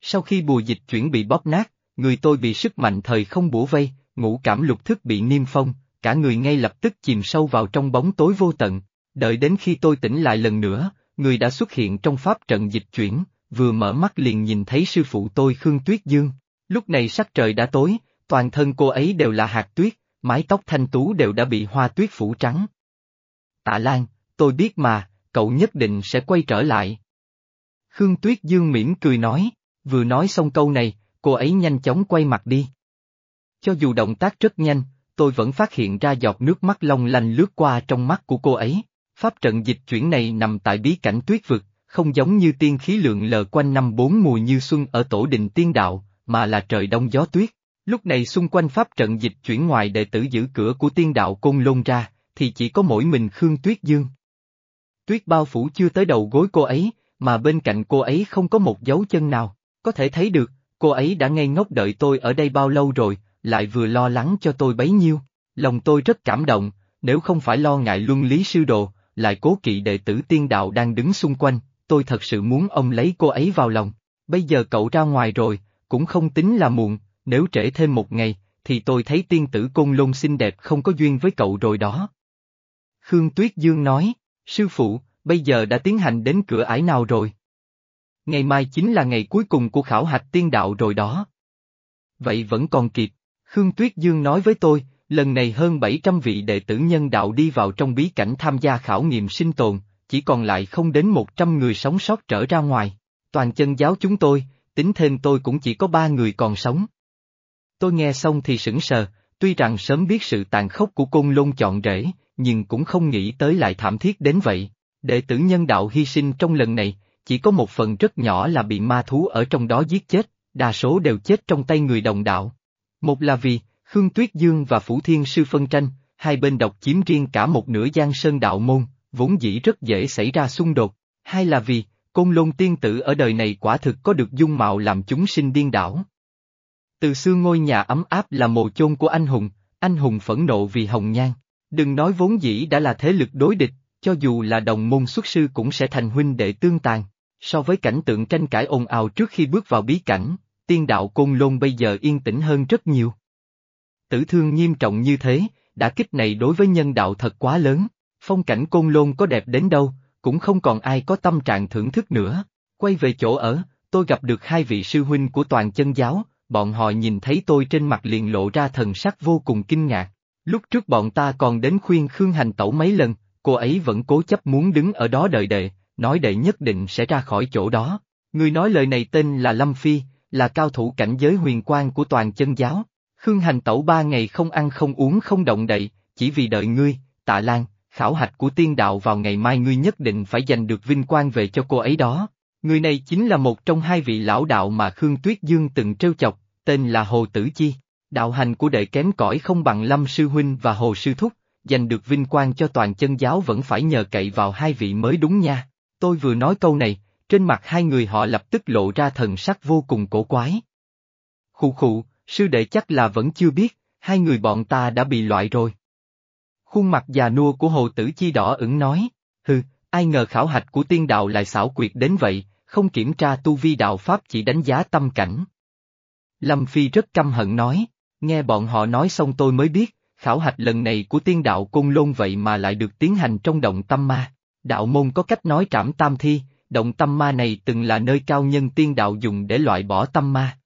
Sau khi bùa dịch chuyển bị bóp nát, người tôi bị sức mạnh thời không bủa vây, ngũ cảm lục thức bị niêm phong, cả người ngay lập tức chìm sâu vào trong bóng tối vô tận. Đợi đến khi tôi tỉnh lại lần nữa, người đã xuất hiện trong pháp trận dịch chuyển, vừa mở mắt liền nhìn thấy sư phụ tôi Khương Tuyết Dương. Lúc này sắc trời đã tối, toàn thân cô ấy đều là hạt tuyết, mái tóc thanh tú đều đã bị hoa tuyết phủ trắng. Tạ Lan, tôi biết mà, cậu nhất định sẽ quay trở lại. Khương Tuyết Dương mỉm cười nói, vừa nói xong câu này, cô ấy nhanh chóng quay mặt đi. Cho dù động tác rất nhanh, tôi vẫn phát hiện ra giọt nước mắt long lanh lướt qua trong mắt của cô ấy. Pháp trận dịch chuyển này nằm tại bí cảnh tuyết vực, không giống như tiên khí lượng lờ quanh năm bốn mùa như xuân ở tổ đình tiên đạo, mà là trời đông gió tuyết. Lúc này xung quanh pháp trận dịch chuyển ngoài đệ tử giữ cửa của tiên đạo côn lôn ra, thì chỉ có mỗi mình Khương Tuyết Dương. Tuyết bao phủ chưa tới đầu gối cô ấy, mà bên cạnh cô ấy không có một dấu chân nào, có thể thấy được, cô ấy đã ngây ngốc đợi tôi ở đây bao lâu rồi, lại vừa lo lắng cho tôi bấy nhiêu. Lòng tôi rất cảm động, nếu không phải lo ngại luân lý sư đồ, lại cố kỵ đệ tử tiên đạo đang đứng xung quanh, tôi thật sự muốn ông lấy cô ấy vào lòng. Bây giờ cậu ra ngoài rồi, cũng không tính là muộn, nếu trễ thêm một ngày, thì tôi thấy tiên tử côn lôn xinh đẹp không có duyên với cậu rồi đó. Khương Tuyết Dương nói, sư phụ, bây giờ đã tiến hành đến cửa ải nào rồi? Ngày mai chính là ngày cuối cùng của khảo hạch tiên đạo rồi đó. Vậy vẫn còn kịp, Khương Tuyết Dương nói với tôi, lần này hơn 700 vị đệ tử nhân đạo đi vào trong bí cảnh tham gia khảo nghiệm sinh tồn, chỉ còn lại không đến 100 người sống sót trở ra ngoài. Toàn chân giáo chúng tôi, tính thêm tôi cũng chỉ có ba người còn sống. Tôi nghe xong thì sững sờ, tuy rằng sớm biết sự tàn khốc của côn lôn chọn rễ, nhưng cũng không nghĩ tới lại thảm thiết đến vậy. Đệ tử nhân đạo hy sinh trong lần này, chỉ có một phần rất nhỏ là bị ma thú ở trong đó giết chết, đa số đều chết trong tay người đồng đạo. Một là vì, Khương Tuyết Dương và Phủ Thiên Sư phân tranh, hai bên độc chiếm riêng cả một nửa giang sơn đạo môn, vốn dĩ rất dễ xảy ra xung đột. Hai là vì, Côn Lôn Tiên Tử ở đời này quả thực có được dung mạo làm chúng sinh điên đảo. Từ xưa ngôi nhà ấm áp là mồ chôn của anh hùng, anh hùng phẫn nộ vì hồng nhan. Đừng nói vốn dĩ đã là thế lực đối địch, cho dù là đồng môn xuất sư cũng sẽ thành huynh đệ tương tàn. So với cảnh tượng tranh cãi ồn ào trước khi bước vào bí cảnh, tiên đạo côn lôn bây giờ yên tĩnh hơn rất nhiều. Tử thương nghiêm trọng như thế, đã kích này đối với nhân đạo thật quá lớn, phong cảnh côn lôn có đẹp đến đâu, cũng không còn ai có tâm trạng thưởng thức nữa. Quay về chỗ ở, tôi gặp được hai vị sư huynh của toàn chân giáo, bọn họ nhìn thấy tôi trên mặt liền lộ ra thần sắc vô cùng kinh ngạc. Lúc trước bọn ta còn đến khuyên Khương Hành Tẩu mấy lần, cô ấy vẫn cố chấp muốn đứng ở đó đợi đệ, nói đệ nhất định sẽ ra khỏi chỗ đó. Người nói lời này tên là Lâm Phi, là cao thủ cảnh giới huyền quan của toàn chân giáo. Khương Hành Tẩu ba ngày không ăn không uống không động đậy, chỉ vì đợi ngươi, tạ lan, khảo hạch của tiên đạo vào ngày mai ngươi nhất định phải giành được vinh quang về cho cô ấy đó. Người này chính là một trong hai vị lão đạo mà Khương Tuyết Dương từng trêu chọc, tên là Hồ Tử Chi. Đạo hành của đệ kém cỏi không bằng Lâm Sư Huynh và Hồ Sư Thúc, giành được vinh quang cho toàn chân giáo vẫn phải nhờ cậy vào hai vị mới đúng nha. Tôi vừa nói câu này, trên mặt hai người họ lập tức lộ ra thần sắc vô cùng cổ quái. Khụ khụ, Sư đệ chắc là vẫn chưa biết, hai người bọn ta đã bị loại rồi. Khuôn mặt già nua của hồ tử chi đỏ ửng nói, hừ, ai ngờ khảo hạch của tiên đạo lại xảo quyệt đến vậy, không kiểm tra tu vi đạo pháp chỉ đánh giá tâm cảnh. Lâm Phi rất căm hận nói, nghe bọn họ nói xong tôi mới biết, khảo hạch lần này của tiên đạo côn lôn vậy mà lại được tiến hành trong động tâm ma. Đạo môn có cách nói trảm tam thi, động tâm ma này từng là nơi cao nhân tiên đạo dùng để loại bỏ tâm ma.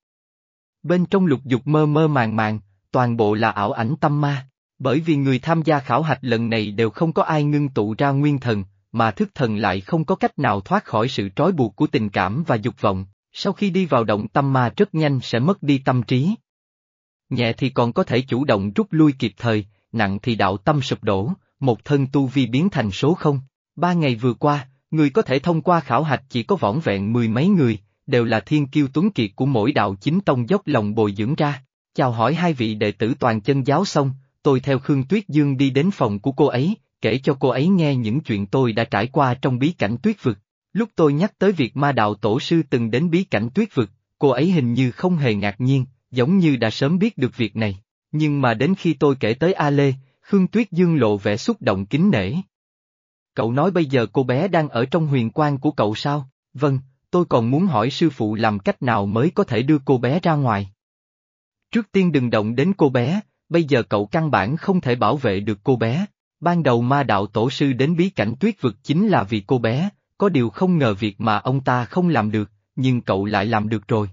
Bên trong lục dục mơ mơ màng màng, toàn bộ là ảo ảnh tâm ma, bởi vì người tham gia khảo hạch lần này đều không có ai ngưng tụ ra nguyên thần, mà thức thần lại không có cách nào thoát khỏi sự trói buộc của tình cảm và dục vọng, sau khi đi vào động tâm ma rất nhanh sẽ mất đi tâm trí. Nhẹ thì còn có thể chủ động rút lui kịp thời, nặng thì đạo tâm sụp đổ, một thân tu vi biến thành số không. Ba ngày vừa qua, người có thể thông qua khảo hạch chỉ có vỏn vẹn mười mấy người, đều là thiên kiêu tuấn kiệt của mỗi đạo chính tông dốc lòng bồi dưỡng ra. Chào hỏi hai vị đệ tử toàn chân giáo xong, tôi theo Khương Tuyết Dương đi đến phòng của cô ấy, kể cho cô ấy nghe những chuyện tôi đã trải qua trong bí cảnh tuyết vực. Lúc tôi nhắc tới việc ma đạo tổ sư từng đến bí cảnh tuyết vực, cô ấy hình như không hề ngạc nhiên, giống như đã sớm biết được việc này. Nhưng mà đến khi tôi kể tới A Lê, Khương Tuyết Dương lộ vẻ xúc động kính nể. Cậu nói bây giờ cô bé đang ở trong huyền quan của cậu sao? Vâng, tôi còn muốn hỏi sư phụ làm cách nào mới có thể đưa cô bé ra ngoài. Trước tiên đừng động đến cô bé, bây giờ cậu căn bản không thể bảo vệ được cô bé. Ban đầu ma đạo tổ sư đến bí cảnh tuyết vực chính là vì cô bé, có điều không ngờ việc mà ông ta không làm được, nhưng cậu lại làm được rồi.